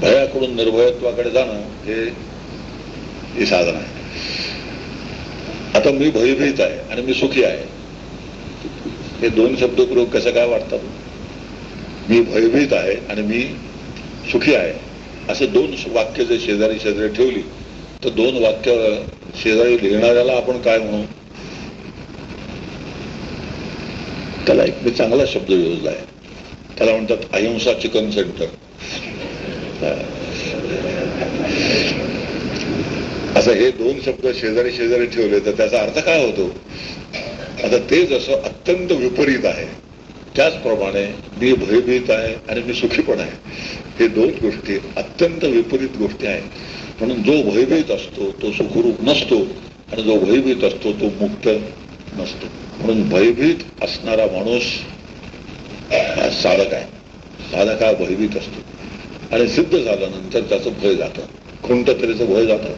Speaker 1: भयाकडून निर्भयत्वाकडे जाणं हे हे साधन आहे. आता मी भयभीत आहे आणि मी सुखी आहे. हे दोन शब्दपूर्वक कसं काय वाटतात मी भयभीत आहे आणि मी सुखी आहे. असे दोन वाक्य जर शेजारी शेजारी ठेवली तर दोन वाक्य शेजारी लिहिणाऱ्याला आपण काय म्हणू? त्याला एक मी चांगला शब्द योजला आहे. त्याला म्हणतात अहिंसा चिकन सेंटर. असं हे दोन शब्द शेजारी शेजारी ठेवले तर त्याचा अर्थ काय होतो? आता ते जसं अत्यंत विपरीत आहे. त्याचप्रमाणे मी भयभीत आहे आणि मी सुखी पण आहे. हे दोन गोष्टी अत्यंत विपरीत गोष्टी आहेत. म्हणून जो भयभीत असतो तो सुखरूप नसतो आणि जो भयभीत असतो तो मुक्त नसतो. म्हणून भयभीत असणारा माणूस हा साधक आहे. साधक हा भयभीत असतो. आणि सिद्ध झाल्यानंतर त्याचं भय जातं. कोणत्या तऱ्हेचं भय जातं?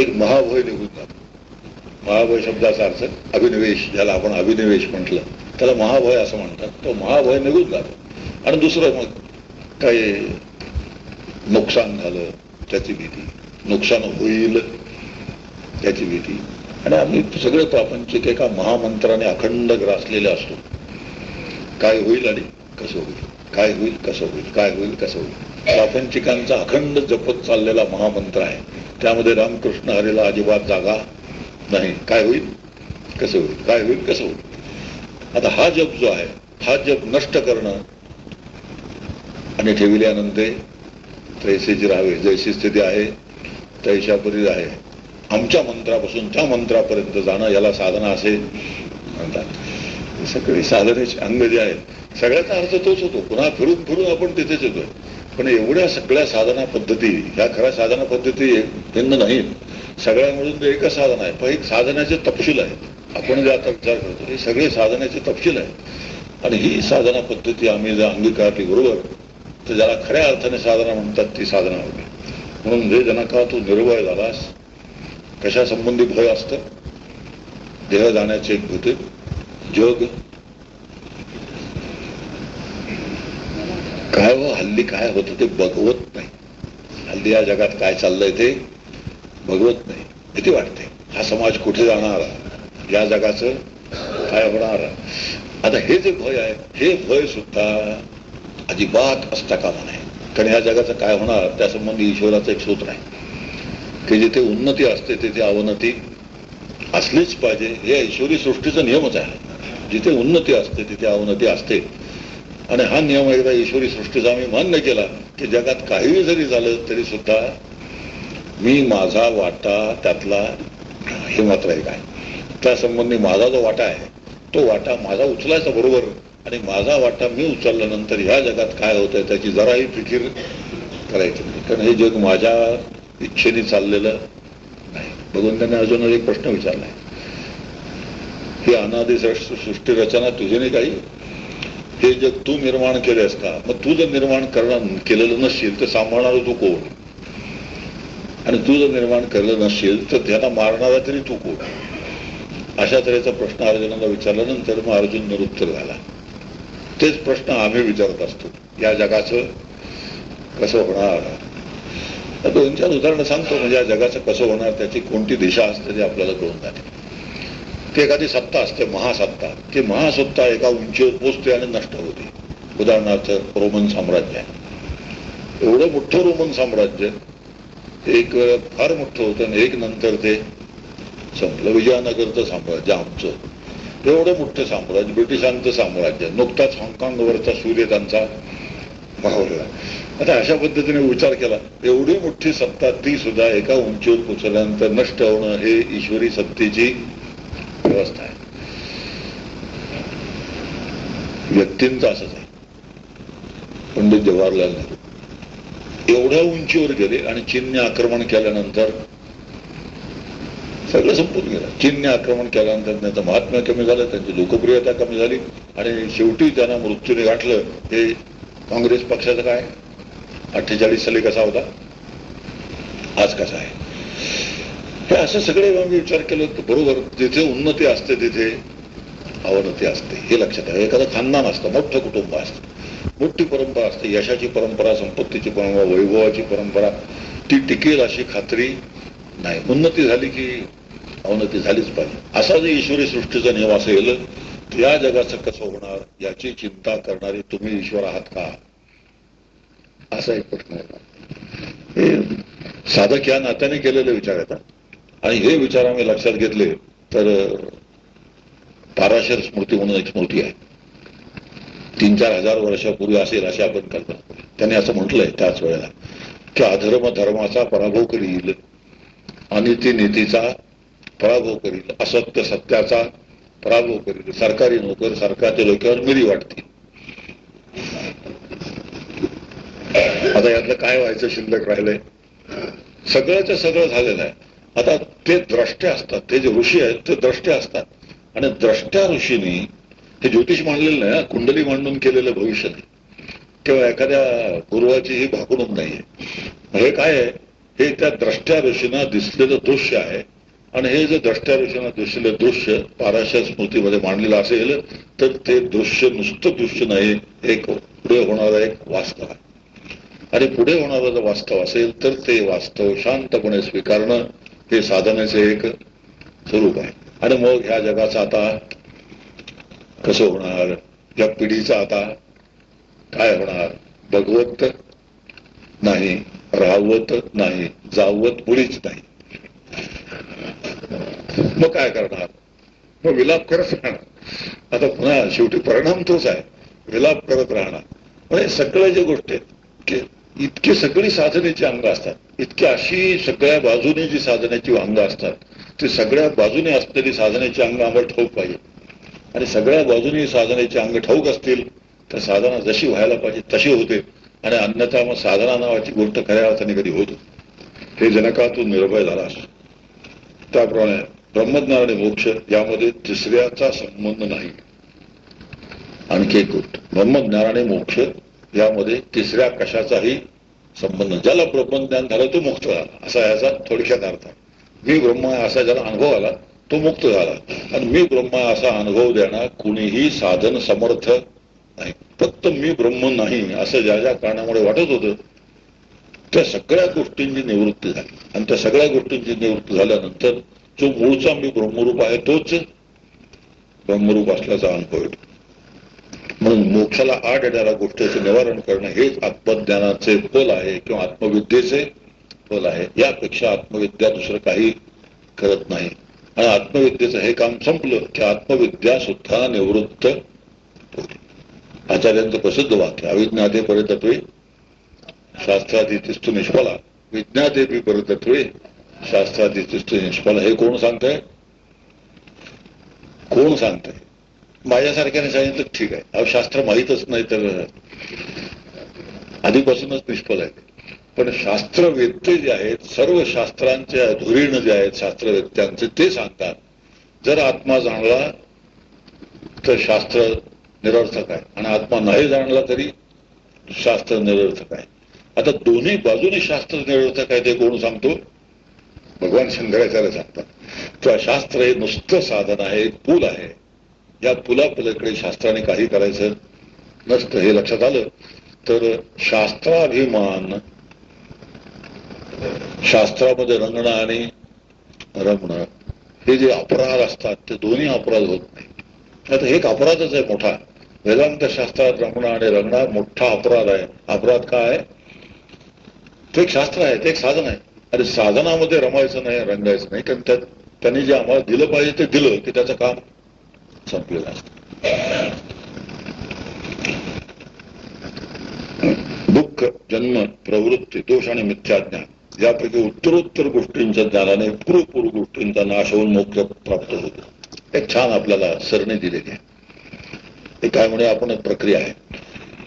Speaker 1: एक महाभय निघून जातं. महाभय शब्दाचा अर्थ अभिनिवेश ज्याला आपण अभिनिवेश म्हटलं. त्याला महाभय असं म्हणतात. तो महाभय निघून जातो. आणि दुसरं मग काही नुकसान झालं त्याची भीती. नुकसान होईल त्याची भीती. आणि आम्ही सगळे प्रापंचिक एका महामंत्राने अखंड ग्रासलेले असतो. काय होईल आणि कसं होईल? काय होईल कसं होईल? काय होईल कसं होईल? प्रापंचिकांचा अखंड जपत चाललेला महामंत्र आहे. त्यामध्ये रामकृष्ण हरेला अजिबात जागा नाही. काय होईल? कसं होईल? काय होईल? कसं होईल? आता हा जप जो आहे हा जप नष्ट करणं आणि ठेविल्यानंतर तैसेची राहावे जैसी स्थिती आहे तैशापरी आहे. आमच्या मंत्रापासून त्या मंत्रापर्यंत जाणं याला साधना असे म्हणतात. सगळी साधनेचे अंग जे आहेत सगळ्याचा अर्थ तोच होतो. पुन्हा फिरून फिरून आपण तिथेच येतोय पण एवढ्या सगळ्या साधना पद्धती ह्या खऱ्या साधना पद्धती भिन्न नाहीत. सगळ्या मिळून ते एकच साधन आहे. पण एक साधनाचे तपशील आहेत. आपण जे आता विचार करतो हे सगळे साधनाचे तपशील आहेत. आणि ही साधना पद्धती आम्ही जर अंगीकारली बरोबर तर ज्याला खऱ्या अर्थाने साधना म्हणतात ती साधना होती. म्हणून जे जनका तू निर्भय झालास. कशासंबंधी भय असतं? देह जाण्याचे एक भूते जग. काय व हल्ली काय होतं ते बघवत नाही. हल्ली या जगात काय चाललंय ते बघवत नाही. किती वाटते. हा समाज कुठे जाणार? या जगाचं काय होणार. आता हे जे भय आहे हे भय सुद्धा अजिबात असता कामा नाही कारण ह्या जगाचं काय होणार त्या संबंधी ईश्वराचं एक सूत्र आहे. की जिथे उन्नती असते तिथे अवनती असलीच पाहिजे. हे ईश्वरी सृष्टीचा नियमच आहे. जिथे उन्नती असते तिथे अवनती असते. आणि हा नियम एकदा ईश्वरी सृष्टीचा आम्ही मान्य केला की जगात काहीही जरी झालं तरी सुद्धा मी माझा वाटा त्यातला हे मात्र एक आहे. त्या माझा जो वाटा आहे तो वाटा माझा उचलायचा बरोबर आणि माझा वाटा मी उचलल्यानंतर ह्या जगात काय होतंय त्याची जराही फिकीर करायची नाही. कारण हे जग माझ्या इच्छेने चाललेलं नाही. बघून अजून एक प्रश्न विचारलाय. ही अनादी सृष्टी रचना तुझी नाही काही? हे जग तू निर्माण केले असता मग तू जर निर्माण करणार केलेलं नसशील तर सांभाळणार तू कोण? आणि तू जर निर्माण केलं नसेल तर त्याला मारणारा तरी तू कोण? अशा तऱ्हेचा प्रश्न अर्जुनाला विचारल्यानंतर मग अर्जुन निरुत्तर झाला. तेच प्रश्न आम्ही विचारत असतो. या जगाचं कसं होणार? दोन चार उदाहरणं सांगतो. म्हणजे या जगाचं कसं होणार त्याची कोणती दिशा असते ते आपल्याला कळून जाते. ती एखादी सत्ता असते महासत्ता. ती महासत्ता एका उंचीवर पोचते आणि नष्ट होते. उदाहरणार्थ रोमन साम्राज्य. आहे एवढं मोठं रोमन साम्राज्य एक फार मोठं होतं आणि एक नंतर ते संपलं विजयनगरचं साम्राज्य आमचं. एवढं मोठं साम्राज्य ब्रिटिशांचं साम्राज्य नुकताच हाँगकाँगवरचा सूर्य त्यांचा मावळला आता अशा पद्धतीने विचार केला एवढी मोठी सत्ता ती सुद्धा एका उंचीवर पोचल्यानंतर नष्ट होणं हे ईश्वरी सत्तेची व्यवस्था आहे. व्यक्तींचं असंच आहे. पंडित जवाहरलाल नेहरू. एवढ्या उंचीवर गेले आणि चीनने आक्रमण केल्यानंतर सगळं संपून गेलं. चीनने आक्रमण केल्यानंतर त्यांचं महात्म्य कमी झालं त्यांची लोकप्रियता कमी झाली. आणि शेवटी त्यांना मृत्यूने गाठलं ते काँग्रेस पक्षाचं काय? अठ्ठेचाळीस साली कसा होता? आज कसा आहे? हे असं सगळे मी विचार केलं तर बरोबर जिथे उन्नती असते तिथे अवनती असते. हे लक्षात आहे. एखादं खानदान असतं मोठं कुटुंब असतं. मोठी परंपरा असते. यशाची परंपरा संपत्तीची परंपरा वैभवाची परंपरा ती टिकेल अशी खात्री नाही. उन्नती झाली की अवनती झालीच पाहिजे. असा जर ईश्वरी सृष्टीचा नियम असेल तर या जगाचं कसं होणार याची चिंता करणारे तुम्ही ईश्वर आहात का? असा एक प्रश्न आहे. हे साधक या नात्याने केलेले विचार येतात. आणि हे विचार आम्ही लक्षात घेतले तर पाराशर स्मृती म्हणून एक स्मृती आहे. तीन चार हजार वर्षापूर्वी असेल असे आपण करतात. त्यांनी असं म्हटलंय त्याच वेळेला की अधर्म धर्माचा पराभव करील अनिती नीतीचा पराभव करील असत्य सत्याचा पराभव करील सरकारी नोकर सरकारच्या डोक्यावर मिरी वाटते. आता यातलं काय व्हायचं शिल्लक राहिलंय? सगळ्याचं सगळं झालेलं आहे. आता ते द्रष्टे असतात ते जे ऋषी आहेत ते द्रष्टे असतात. आणि द्रष्ट्या ऋषीनी हे ज्योतिष मांडलेलं नाही कुंडली मांडून केलेलं भविष्य नाही. किंवा एखाद्या पूर्वाची ही भाकणूक नाहीये. हे काय आहे? हे त्या द्रष्ट्या ऋषींना दिसलेलं दृश्य आहे. आणि हे जर द्रष्ट्या ऋषींना दिसलेलं दृश्य पाराशा स्मृतीमध्ये मांडलेलं असेल तर ते दृश्य नुसतं दृश्य नाही एक पुढे होणारा एक वास्तव आहे. आणि पुढे होणारं जर वास्तव असेल तर ते वास्तव शांतपणे स्वीकारणं हे साधनेचे एक स्वरूप आहे. आणि मग ह्या जगाचं आता कसं होणार? या पिढीचं आता काय होणार? भगवत नाही राहवत नाही जावत मुळीच नाही. मग काय करणार? मग विलाप करत राहणार. आता पुन्हा शेवटी परिणाम तोच आहे. विलाप करत राहणार. म्हणजे सगळ्या ज्या गोष्टी आहेत की इतकी सगळी साधनेची अंग असतात. इतकी अशी सगळ्या बाजूने जी साधनेची अंग असतात ती सगळ्या बाजूने असलेली साधनेची अंग आम्हाला ठाऊक पाहिजे. आणि सगळ्या बाजूने साधनेची अंग ठाऊक असतील तर साधना जशी व्हायला पाहिजे तशी होते. आणि अन्यथा मग साधना नावाची गोष्ट खऱ्या अर्थाने कधी होत. हे जनकातून निर्भय झाला असतो. त्याप्रमाणे ब्रह्मज्ञान आणि मोक्ष यामध्ये तिसऱ्याचा संबंध नाही. आणखी एक गोष्ट ब्रह्मज्ञान आणि मोक्ष यामध्ये तिसऱ्या कशाचाही संबंध ज्याला ब्रह्मज्ञान झालं तो मुक्त झाला. असा याचा थोडक्यात अर्थ. मी ब्रह्म असा ज्याला अनुभव आला तो मुक्त झाला. आणि मी ब्रह्म असा अनुभव देणार कुणीही साधन समर्थ नाही. फक्त मी ब्रह्म नाही असं ज्या ज्या कारणामुळे वाटत होतं त्या सगळ्या गोष्टींची निवृत्ती झाली. आणि त्या सगळ्या गोष्टींची निवृत्ती झाल्यानंतर जो मूळचा मी ब्रह्मरूप आहे तोच ब्रह्मरूप असल्याचा अनुभव येतो. म्हणून मोक्षाला आड येणाऱ्या गोष्टीचे निवारण करणं हेच आत्मज्ञानाचे फल आहे किंवा आत्मविद्येचे फल आहे. यापेक्षा आत्मविद्या दुसरं काही करत नाही. आणि आत्मविद्येचं हे काम संपलं की आत्मविद्या सुद्धा निवृत्त होते. आचार्यांचं प्रसिद्ध वाक्य अविज्ञाते परितत्वे शास्त्रादितिस्तू निष्फला विज्ञातेपी परितत्वे शास्त्रादितिस्तू निष्फला हे कोण सांगताय? कोण सांगताय? माझ्यासारख्याने सांगितलं ठीक आहे. अहो शास्त्र माहीतच नाही तर आधीपासूनच निष्फल आहे पण शास्त्रवेत्ते जे आहेत सर्व शास्त्रांचे धुरीण जे आहेत शास्त्रवेत्यांचे ते सांगतात. जर आत्मा जाणला तर शास्त्र निरर्थक आहे. आणि आत्मा नाही जाणला तरी शास्त्र निरर्थक आहे. आता दोन्ही बाजूने शास्त्र निरर्थक काय ते कोण सांगतो? भगवान शंकराचार्य सांगतात. किंवा शास्त्र हे नुसतं साधन आहे पूल आहे. या पुलापलीकडे शास्त्राने काही करायचं नसतं हे लक्षात आलं तर शास्त्राभिमान शास्त्रामध्ये रंगणं आणि रमणं हे जे अपराध असतात ते दोन्ही अपराध होत नाही. आता एक अपराधच आहे मोठा. वेदांत शास्त्रात रमणं आणि रंगणं मोठा अपराध आहे. अपराध काय आहे? ते एक शास्त्र आहे ते एक साधन आहे. आणि साधनामध्ये रमायचं नाही रंगायचं नाही. कारण त्यात त्यांनी जे आम्हाला दिलं पाहिजे ते दिलं की त्याचं काम संपलेलं असतं. दुःख जन्म प्रवृत्ती दोष आणि मिथ्याज्ञान यापैकी उत्तरोत्तर गोष्टींच्या ज्ञानाने पूर्वपूर्व गोष्टींचा नाश होऊन मोक्ष प्राप्त होतो. एक छान आपल्याला सरणी दिलेली आहे. हे काय म्हणे आपण एक प्रक्रिया आहे.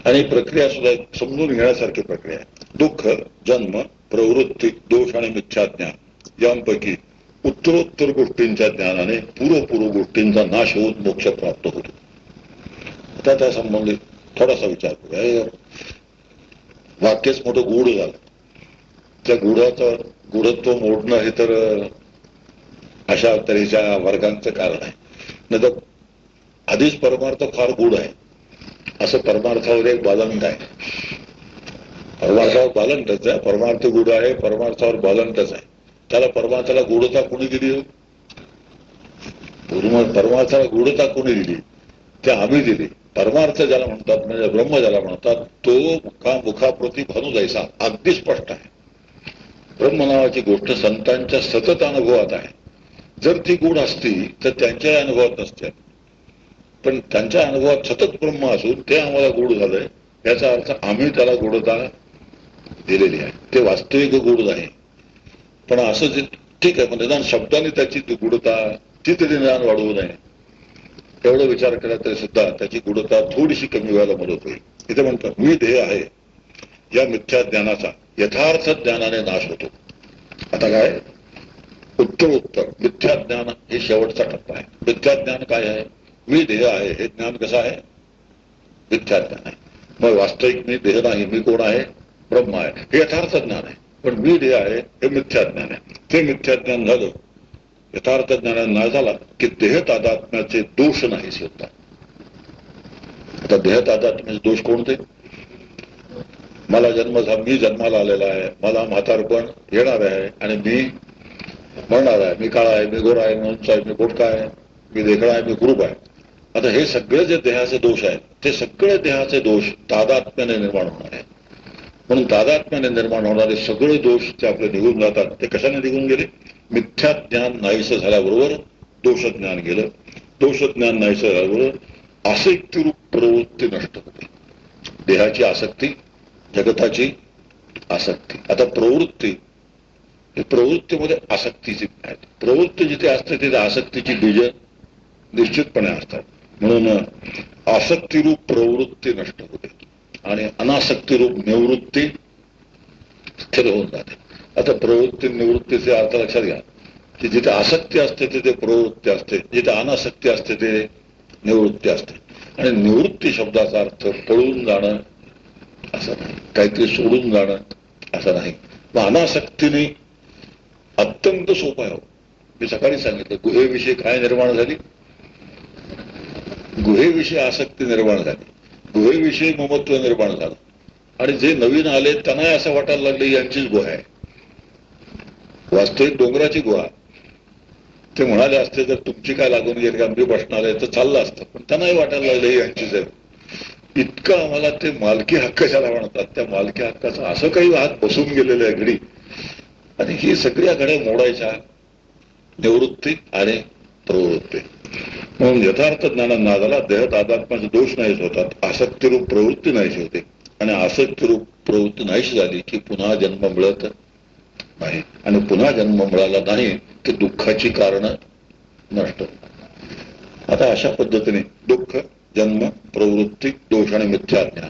Speaker 1: आणि प्रक्रिया सुद्धा समजून घेण्यासारखी प्रक्रिया आहे. दुःख जन्म प्रवृत्ती दोष आणि मिथ्याज्ञान यांपैकी उत्तरोत्तर गोष्टींच्या ज्ञानाने पूर्वपूर्व गोष्टींचा नाश होऊन मोक्ष प्राप्त होतो. आता त्या संबंधित थोडासा विचार करूया. वाक्यच मोठं गूढ झालं. त्या गुढाचं गुढत्व मोडणं हे तर अशा तऱ्हेच्या वर्गांचं कारण आहे. नाही तर आधीच परमार्थ फार गुढ आहे. असं परमार्थावर एक बालंग आहे. परमार्थावर बालंटच आहे. परमार्थ गुढ आहे परमार्थावर बालंटच आहे. त्याला परमार्थाला गुढता कोणी दिली हो? परमार्थाला गुढता कोणी दिली? ते आम्ही दिली. परमार्थ ज्याला म्हणतात म्हणजे ब्रह्म ज्याला म्हणतात तो मुखा मुखाप्रती भनू जायचा. अगदी स्पष्ट आहे. ब्रह्म नावाची गोष्ट संतांच्या सतत अनुभवात आहे. जर ती गुढ असती तर त्यांच्या अनुभवात नसते. पण त्यांच्या अनुभवात सतत ब्रह्म असून ते आम्हाला गुढ झालंय. याचा अर्थ आम्ही त्याला गुढता दिलेली आहे. ते वास्तविक गुढ आहे पण असं जे ठीक आहे पण निदान शब्दाने त्याची गुढता ती तरी निदान वाढवू नये. एवढा विचार केला तरी सुद्धा त्याची गुढता थोडीशी कमी व्हायला मदत होईल. इथे म्हणतात मी ध्येय आहे. या मिथ्या ज्ञानाचा यथार्थ ज्ञानाने नाश होतो. आता काय? उत्तर उत्तर. मिथ्या ज्ञान हे शेवटचा टप्पा आहे. मिथ्या ज्ञान काय आहे? मी देह आहे. हे ज्ञान कसं आहे? मिथ्या ज्ञान आहे. मग वास्तविक मी देह नाही. मी कोण आहे? ब्रह्म आहे. हे यथार्थ ज्ञान आहे. पण मी जे आहे हे मिथ्या ज्ञान आहे. ते मिथ्या ज्ञान झालं यथार्थ ज्ञान नाही झाला की देह तादात्म्याचे दोष नाहीसे होतात आता देह तादात्म्याचे दोष कोणते? मला जन्म मी जन्माला आलेला आहे. मला म्हातारपण येणार आहे आणि मी म्हणणार आहे. मी काळा आहे मी गोरा आहे मी उंच आहे मी गोटका आहे मी देखळा आहे मी ग्रुप आहे. आता हे सगळे जे देहाचे दोष आहेत ते सगळे देहाचे दोष तादात्म्याने निर्माण होणार आहे म्हणून तादात्म्याने निर्माण होणारे सगळे दोष ते आपले निघून जातात ते कशाने निघून गेले? मिथ्या ज्ञान नाहीसं झाल्याबरोबर दोष ज्ञान गेलं. दोष ज्ञान नाहीसं झाल्याबरोबर आसक्तीरूप प्रवृत्ती नष्ट होते. देहाची आसक्ती जगताची आसक्ती. आता प्रवृत्ती प्रवृत्तीमध्ये आसक्तीची आहेत. प्रवृत्ती जिथे असते तिथे आसक्तीची बीज निश्चितपणे असतात. म्हणून आसक्तीरूप प्रवृत्ती नष्ट होते. आणि अनासक्तीरूप निवृत्ती स्थिर होऊन जाते. आता प्रवृत्ती निवृत्तीचे अर्थ लक्षात घ्या. की जिथे आसक्ती असते तिथे प्रवृत्ती असते. जिथे अनासक्ती असते ते निवृत्ती असते. आणि निवृत्ती शब्दाचा अर्थ पळून जाणं असं नाही. काहीतरी सोडून जाणं असं नाही. मग अनासक्तीने अत्यंत सोपं आहे हो. मी सकाळी सांगितलं गुहेविषयी काय निर्माण झाली? गुहेविषयी आसक्ती निर्माण झाली. गुहेविषयी ममत्व निर्माण झालं. आणि जे नवीन आले त्यांनाही असं वाटायला लागले यांचीच गुहा आहे. वास्तविक डोंगराची गुहा. ते म्हणाले असते जर तुमची काय लागून गेली आम्ही बसणार आहे तर चाललं असतं. पण त्यांनाही वाटायला लागले यांचीच आहे. इतकं आम्हाला ते मालकी हक्क ज्याला म्हणतात? त्या मालकी हक्काचं असं काही हात बसून गेलेलं आहे घडी. आणि ही सगळ्या घड्या मोडायच्या निवृत्ती आणि प्रवृत्ती. म्हणून यथार्थ ज्ञानानादाला नादाला देह दोष नाहीच होतात. आसक्तीरूप प्रवृत्ती नाहीशी होते. आणि आसक्तीरूप प्रवृत्ती नाहीशी झाली की पुन्हा जन्म मिळत नाही. आणि पुन्हा जन्म मिळाला नाही की दुःखाची कारण नष्ट आता अशा पद्धतीने दुःख जन्म प्रवृत्ती दोष आणि मिथ्याज्ञान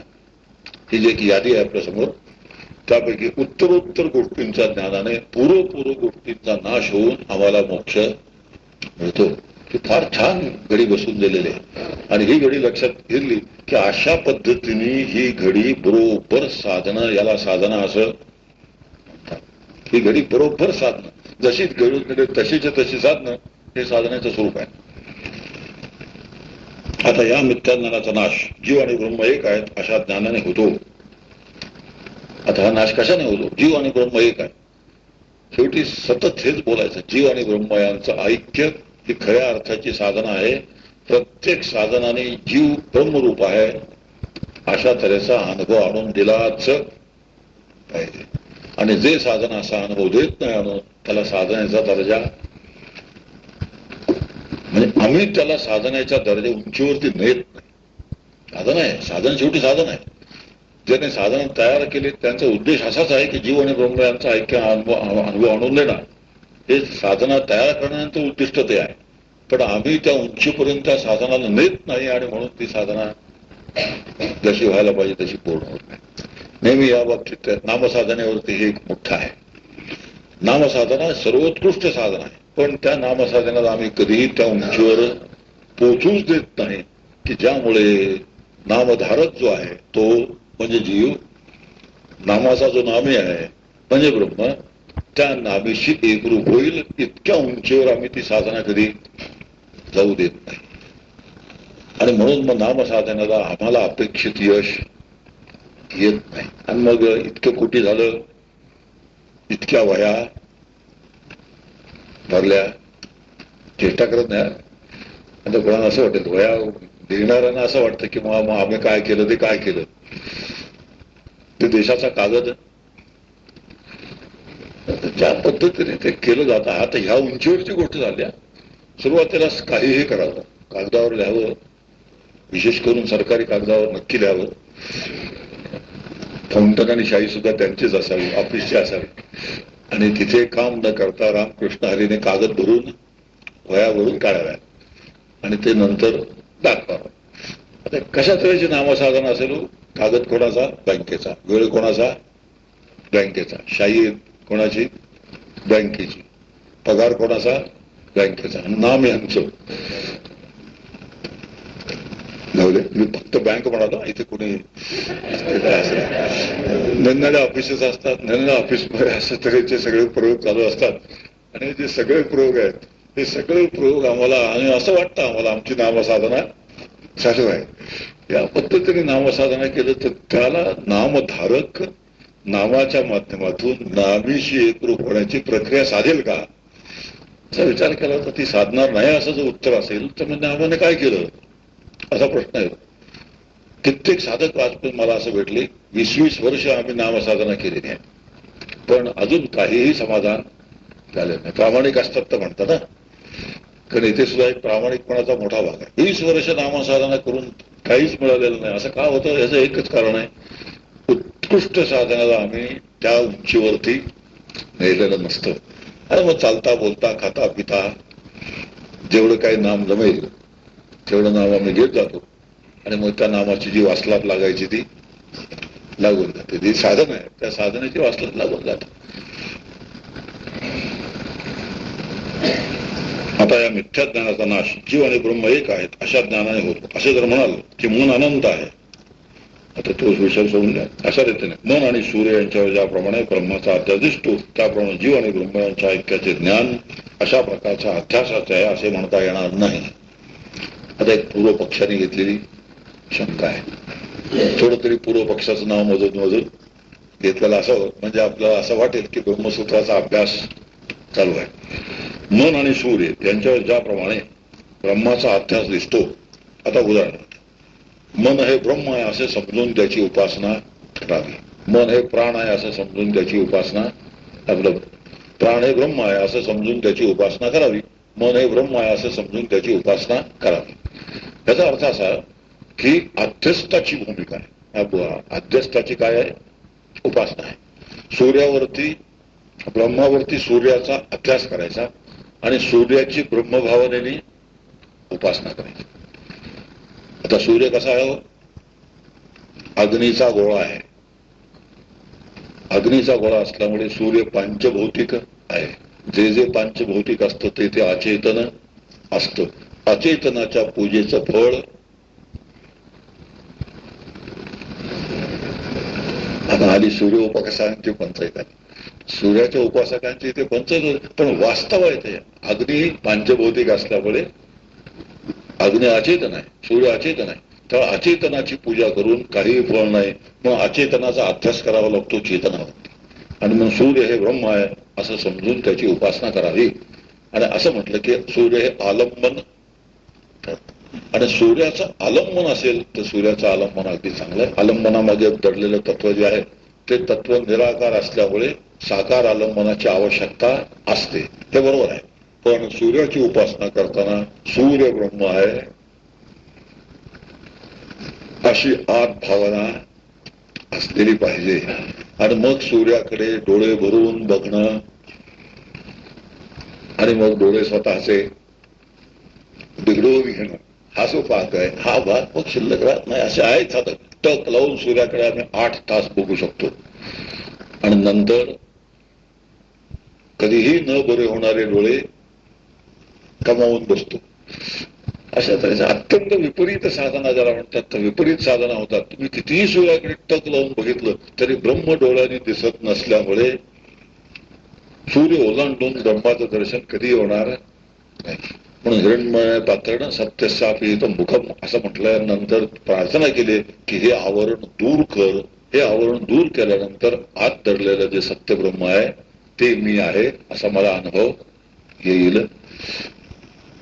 Speaker 1: ही जी की यादी आहे आपल्यासमोर त्यापैकी उत्तरोत्तर गोष्टींच्या ज्ञानाने पूर्वपूर्व गोष्टींचा नाश होऊन आम्हाला मोक्ष मिळतो. की फार छान घडी बसून दिलेली आहे. आणि ही घडी लक्षात घेतली की अशा पद्धतीने ही घडी बरोबर साधन याला साधना असं ही घडी बरोबर साधनं. जशी घडून गेले म्हणजे तशीच्या तशी साधन हे साधण्याचं स्वरूप आहे. आता या मिथ्याज्ञानाचा नाश जीव आणि ब्रह्म एक आहेत अशा ज्ञानाने होतो. आता हा नाश कशाने होतो? जीव आणि ब्रह्म एक आहे. शेवटी सतत हेच बोलायचं. जीव आणि ब्रह्म यांचं ऐक्य ही खऱ्या अर्थाची साधना आहे. प्रत्येक साधनाने जीव ब्रह्मरूप आहे. अशा तऱ्हेचा अनुभव आणून दिलाच पाहिजे. आणि जे साधन असा अनुभव देत नाही आणून त्याला साधण्याचा दर्जा. म्हणजे आम्ही त्याला साधण्याच्या दर्जा उंचीवरती नेत नाही. साधन आहे. साधन शेवटी साधन आहे. ज्याने साधन तयार केले त्यांचा उद्देश असाच आहे की जीव आणि ब्रह्म यांचा ऐक्य अनुभव अनुभव आणून देणार. हे साधना तयार करण्याचं उद्दिष्ट ते आहे. पण आम्ही त्या उंचीपर्यंत त्या साधनाला नेत नाही आणि म्हणून ती साधना जशी व्हायला पाहिजे तशी पूर्ण होत नाही. नेहमी या बाबतीत नामसाधनेवरती हे एक मोठं आहे. नामसाधना सर्वोत्कृष्ट साधन आहे. पण त्या नामसाधनाला आम्ही कधीही त्या उंचीवर पोचूच देत नाही की ज्यामुळे नामधारक जो आहे तो म्हणजे जीव नामाचा जो नामी आहे म्हणजे ब्रह्म त्या नामीशी एकरूप होईल इतक्या उंचीवर आम्ही ती साधना कधी जाऊ देत नाही. आणि म्हणून मग नामसाधनाला आम्हाला अपेक्षित यश येत नाही. आणि मग इतकं कुठे झालं इतक्या वया भरल्या चेष्टा करत नाही. आता कोणाला असं वाटेल वया देणाऱ्यांना असं वाटतं की मग आम्ही काय केलं ते काय केलं? ते देशाचा कागद ज्या पद्धतीने ते केलं जातं आता ह्या उंचीवरची गोष्ट झाल्या सुरुवातीला काहीही करावं. कागदावर लिहावं. विशेष करून सरकारी कागदावर नक्की लिहावं. फाउंटन आणि शाही सुद्धा त्यांचीच असावी ऑफिसची असावी. आणि तिथे काम न करता रामकृष्ण हरीने कागद भरून वयावरून काढाव्या. आणि ते नंतर दाखवावं. आता कशा तऱ्हेची नामसाधन असेल हो? कागद कोणाचा? बँकेचा. वेळ कोणाचा? बँकेचा. शाही कोणाची? बँकेची. पगार कोणाचा? बँकेचा. नाम यांचं नवले मी फक्त बँक म्हणालो इथे कोणी नन्नाड्या ऑफिसेस असतात नन्नाड्या ऑफिसमध्ये अशा तऱ्हेचे सगळे प्रयोग चालू असतात. आणि जे सगळे प्रयोग आहेत हे सगळे प्रयोग आम्हाला आणि असं वाटतं आम्हाला आमची नामसाधना चालू आहे. या पद्धतीने नामसाधना केलं तर त्याला नामधारक नामाच्या माध्यमातून नामीशी एकरूप होण्याची प्रक्रिया साधेल का? असा विचार केला तर ती साधणार नाही असं जर उत्तर असेल तर म्हणजे नामाने काय केलं? असा प्रश्न आहे. कित्येक साधक आजपर्यंत मला असं भेटले वीस वीस वर्ष आम्ही नामसाधना केलेली आहे. पण अजून काहीही समाधान झाले नाही. प्रामाणिक असतात तर म्हणतात ना कारण इथे सुद्धा एक प्रामाणिकपणाचा मोठा भाग आहे. वीस वर्ष नामसाधना करून काहीच मिळालेलं नाही. असं का होतं? याचं एकच कारण आहे. उत्कृष्ट साधनाला आम्ही त्या उंचीवरती नेलेलं नसतं. आणि मग चालता बोलता खाता पिता जेवढं काही नाम जमेल तेवढं नाम आम्ही घेत जातो. आणि मग त्या नामाची जी वासलात लागायची ती लागून जाते. जी साधन आहे. त्या साधनाची वासलात लागून जाते. आता या मिथ्या ज्ञानाचा नाश जीव आणि ब्रह्म एक आहेत अशा ज्ञानाने होतो. असे जर म्हणाल की मन अनंत आहे आता तोच विषय सोडून द्या. अशा रीतीने मन आणि सूर्य यांच्यावर ज्याप्रमाणे ब्रह्माचा अध्यास दिसतो त्याप्रमाणे जीव आणि ब्रह्म यांच्या ऐक्याचे ज्ञान अशा प्रकारच्या अध्यासाचे आहे असे म्हणता येणार नाही. आता एक पूर्व पक्षाने घेतलेली शंका आहे. थोडं तरी पूर्व पक्षाचं नाव मधून मधून घेतलेलं असावं म्हणजे आपल्याला असं वाटेल की ब्रह्मसूत्राचा अभ्यास चालू आहे. मन आणि सूर्य यांच्यावर ज्याप्रमाणे ब्रह्माचा अध्यास दिसतो आता उदाहरण. मन हे ब्रह्म आहे असे समजून त्याची उपासना करावी. मन हे प्राण आहे असं समजून त्याची उपासना आपलं प्राण हे ब्रह्म आहे असं समजून त्याची उपासना करावी. मन हे ब्रह्म आहे असं समजून त्याची उपासना करावी. याचा अर्थ असा की अध्यस्ताची भूमिका आहे. अध्यस्ताची काय आहे? उपासना आहे. सूर्यावरती ब्रह्मावरती सूर्याचा अभ्यास करायचा आणि सूर्याची ब्रह्मभावनेने उपासना करायची. आता सूर्य कसा आहे? अग्नीचा गोळा आहे. अग्नीचा गोळा असल्यामुळे सूर्य पांचभौतिक आहे. जे जे पांचभौतिक असतं ते ते अचेतन असतं. अचेतनाच्या पूजेचं फळ आता आली सूर्योपकसांची पंचायत आली सूर्याच्या उपासकांचे ते पंचच पण वास्तव आहे ते. अग्नी पांचभौतिक असल्यामुळे अग्नी अचेतन आहे सूर्य अचेतन आहे तर अचेतनाची पूजा करून काहीही फळ नाही मग अचेतनाचा अभ्यास करावा लागतो चेतनावरती. आणि मग सूर्य हे ब्रह्म आहे असं समजून त्याची उपासना करावी. आणि असं म्हटलं की सूर्य हे आलंबन. आणि सूर्याचं आलंबन असेल तर सूर्याचं आलंबन अगदी चांगलं आहे. आलंबनामध्ये दडलेलं तत्व जे आहे ते तत्व निराकार असल्यामुळे साकार आलंबनाची आवश्यकता असते. हे बरोबर आहे. पण सूर्याची उपासना करताना सूर्य ब्रह्म आहे. अशी आत भावना असलेली पाहिजे. आणि मग सूर्याकडे डोळे भरून बघणं आणि मग डोळे स्वतःचे बिघडवून घेणं. हा जो भाग आहे हा भाग मग शिल्लक राहत नाही. असे आहेत साधक टक लावून सूर्याकडे आम्ही आठ तास बघू शकतो. आणि नंतर कधीही न बरे होणारे डोळे कमावून बसतो. अशा तऱ्हेच्या अत्यंत विपरीत साधना ज्याला म्हणतात तर विपरीत साधना होतात. तुम्ही कितीही सूर्याकडे टक लावून बघितलं तरी ब्रह्म डोळ्याने दिसत नसल्यामुळे सूर्य ओलांडून ब्रह्माचं दर्शन कधी होणार नाही. म्हणून हिरणमय पातळण सत्यसापी मुखम असं म्हटल्यानंतर प्रार्थना केली की हे आवरण दूर कर. हे आवरण दूर केल्यानंतर आत दडलेलं जे सत्य ब्रह्म आहे ते मी आहे असा मला अनुभव येईल.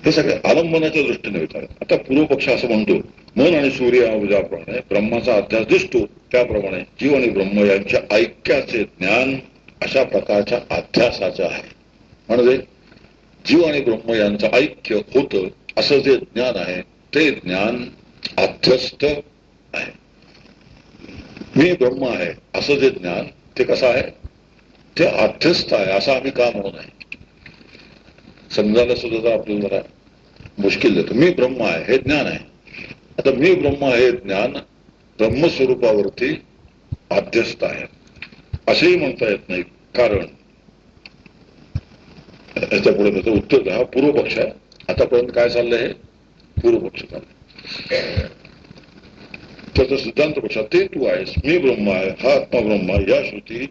Speaker 1: हे सगळं आलंबनाच्या दृष्टीने विचार आता पूर्वपक्ष असं म्हणतो मन आणि सूर्य ज्याप्रमाणे ब्रह्माचा अध्यास दिसतो. त्याप्रमाणे जीव आणि ब्रह्म यांच्या ऐक्याचे ज्ञान अशा प्रकारच्या अध्यासाचं आहे. म्हणजे जीव आणि ब्रह्म यांचं ऐक्य होतं असं जे ज्ञान आहे ते ज्ञान अध्यस्त आहे. मी ब्रह्म आहे असं जे ज्ञान ते कसं आहे? ते अध्यस्त आहे असं आम्ही का म्हणू नये? समजायला सुद्धा आपल्याला जरा मुश्किल देतो. मी ब्रह्म आहे हे ज्ञान आहे. आता मी ब्रह्म हे ज्ञान ब्रह्मस्वरूपावरती अध्यस्त आहे. असेही म्हणता येत नाही. कारण याच्यापुढे त्याचं उत्तर हा पूर्वपक्ष आहे. आतापर्यंत काय चाललंय हे? पूर्वपक्ष चाललंय. त्याचा सिद्धांत पक्ष ते तू आहेस. मी ब्रह्म आहे. हा आत्मा ब्रह्म या श्रुती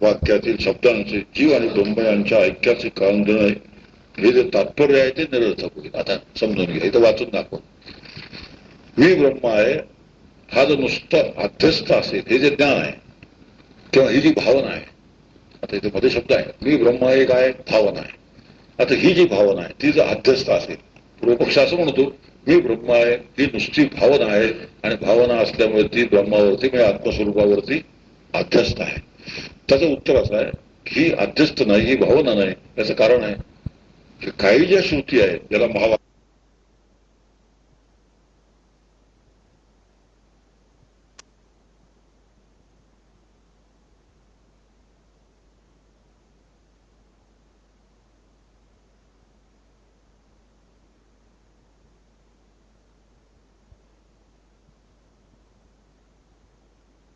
Speaker 1: वाक्यातील शब्दांचे जीव आणि ब्रह्म यांच्या ऐक्याचे कारण देणं हे जे तात्पर्य आहे ते निरर्थक होईल. आता समजून घ्या इथं वाचून दाखव. मी ब्रह्म आहे हा जो नुसतं अध्यस्थ असेल हे जे ज्ञान आहे किंवा ही जी भावना आहे आता इथे मध्ये शब्द आहे मी ब्रह्म एक आहे भावना आहे. आता ही जी भावना आहे ती जर अध्यस्थ असेल पूर्वपक्ष असं म्हणतो मी ब्रह्म आहे ही नुसती भावना आहे आणि भावना असल्यामुळे ती ब्रह्मावरती म्हणजे आत्मस्वरूपावरती अध्यस्थ आहे. त्याचं उत्तर असं आहे ही अध्यस्थ नाही ही भावना नाही याचं कारण आहे काही ज्या श्रुती आहेत ज्याला महाभारत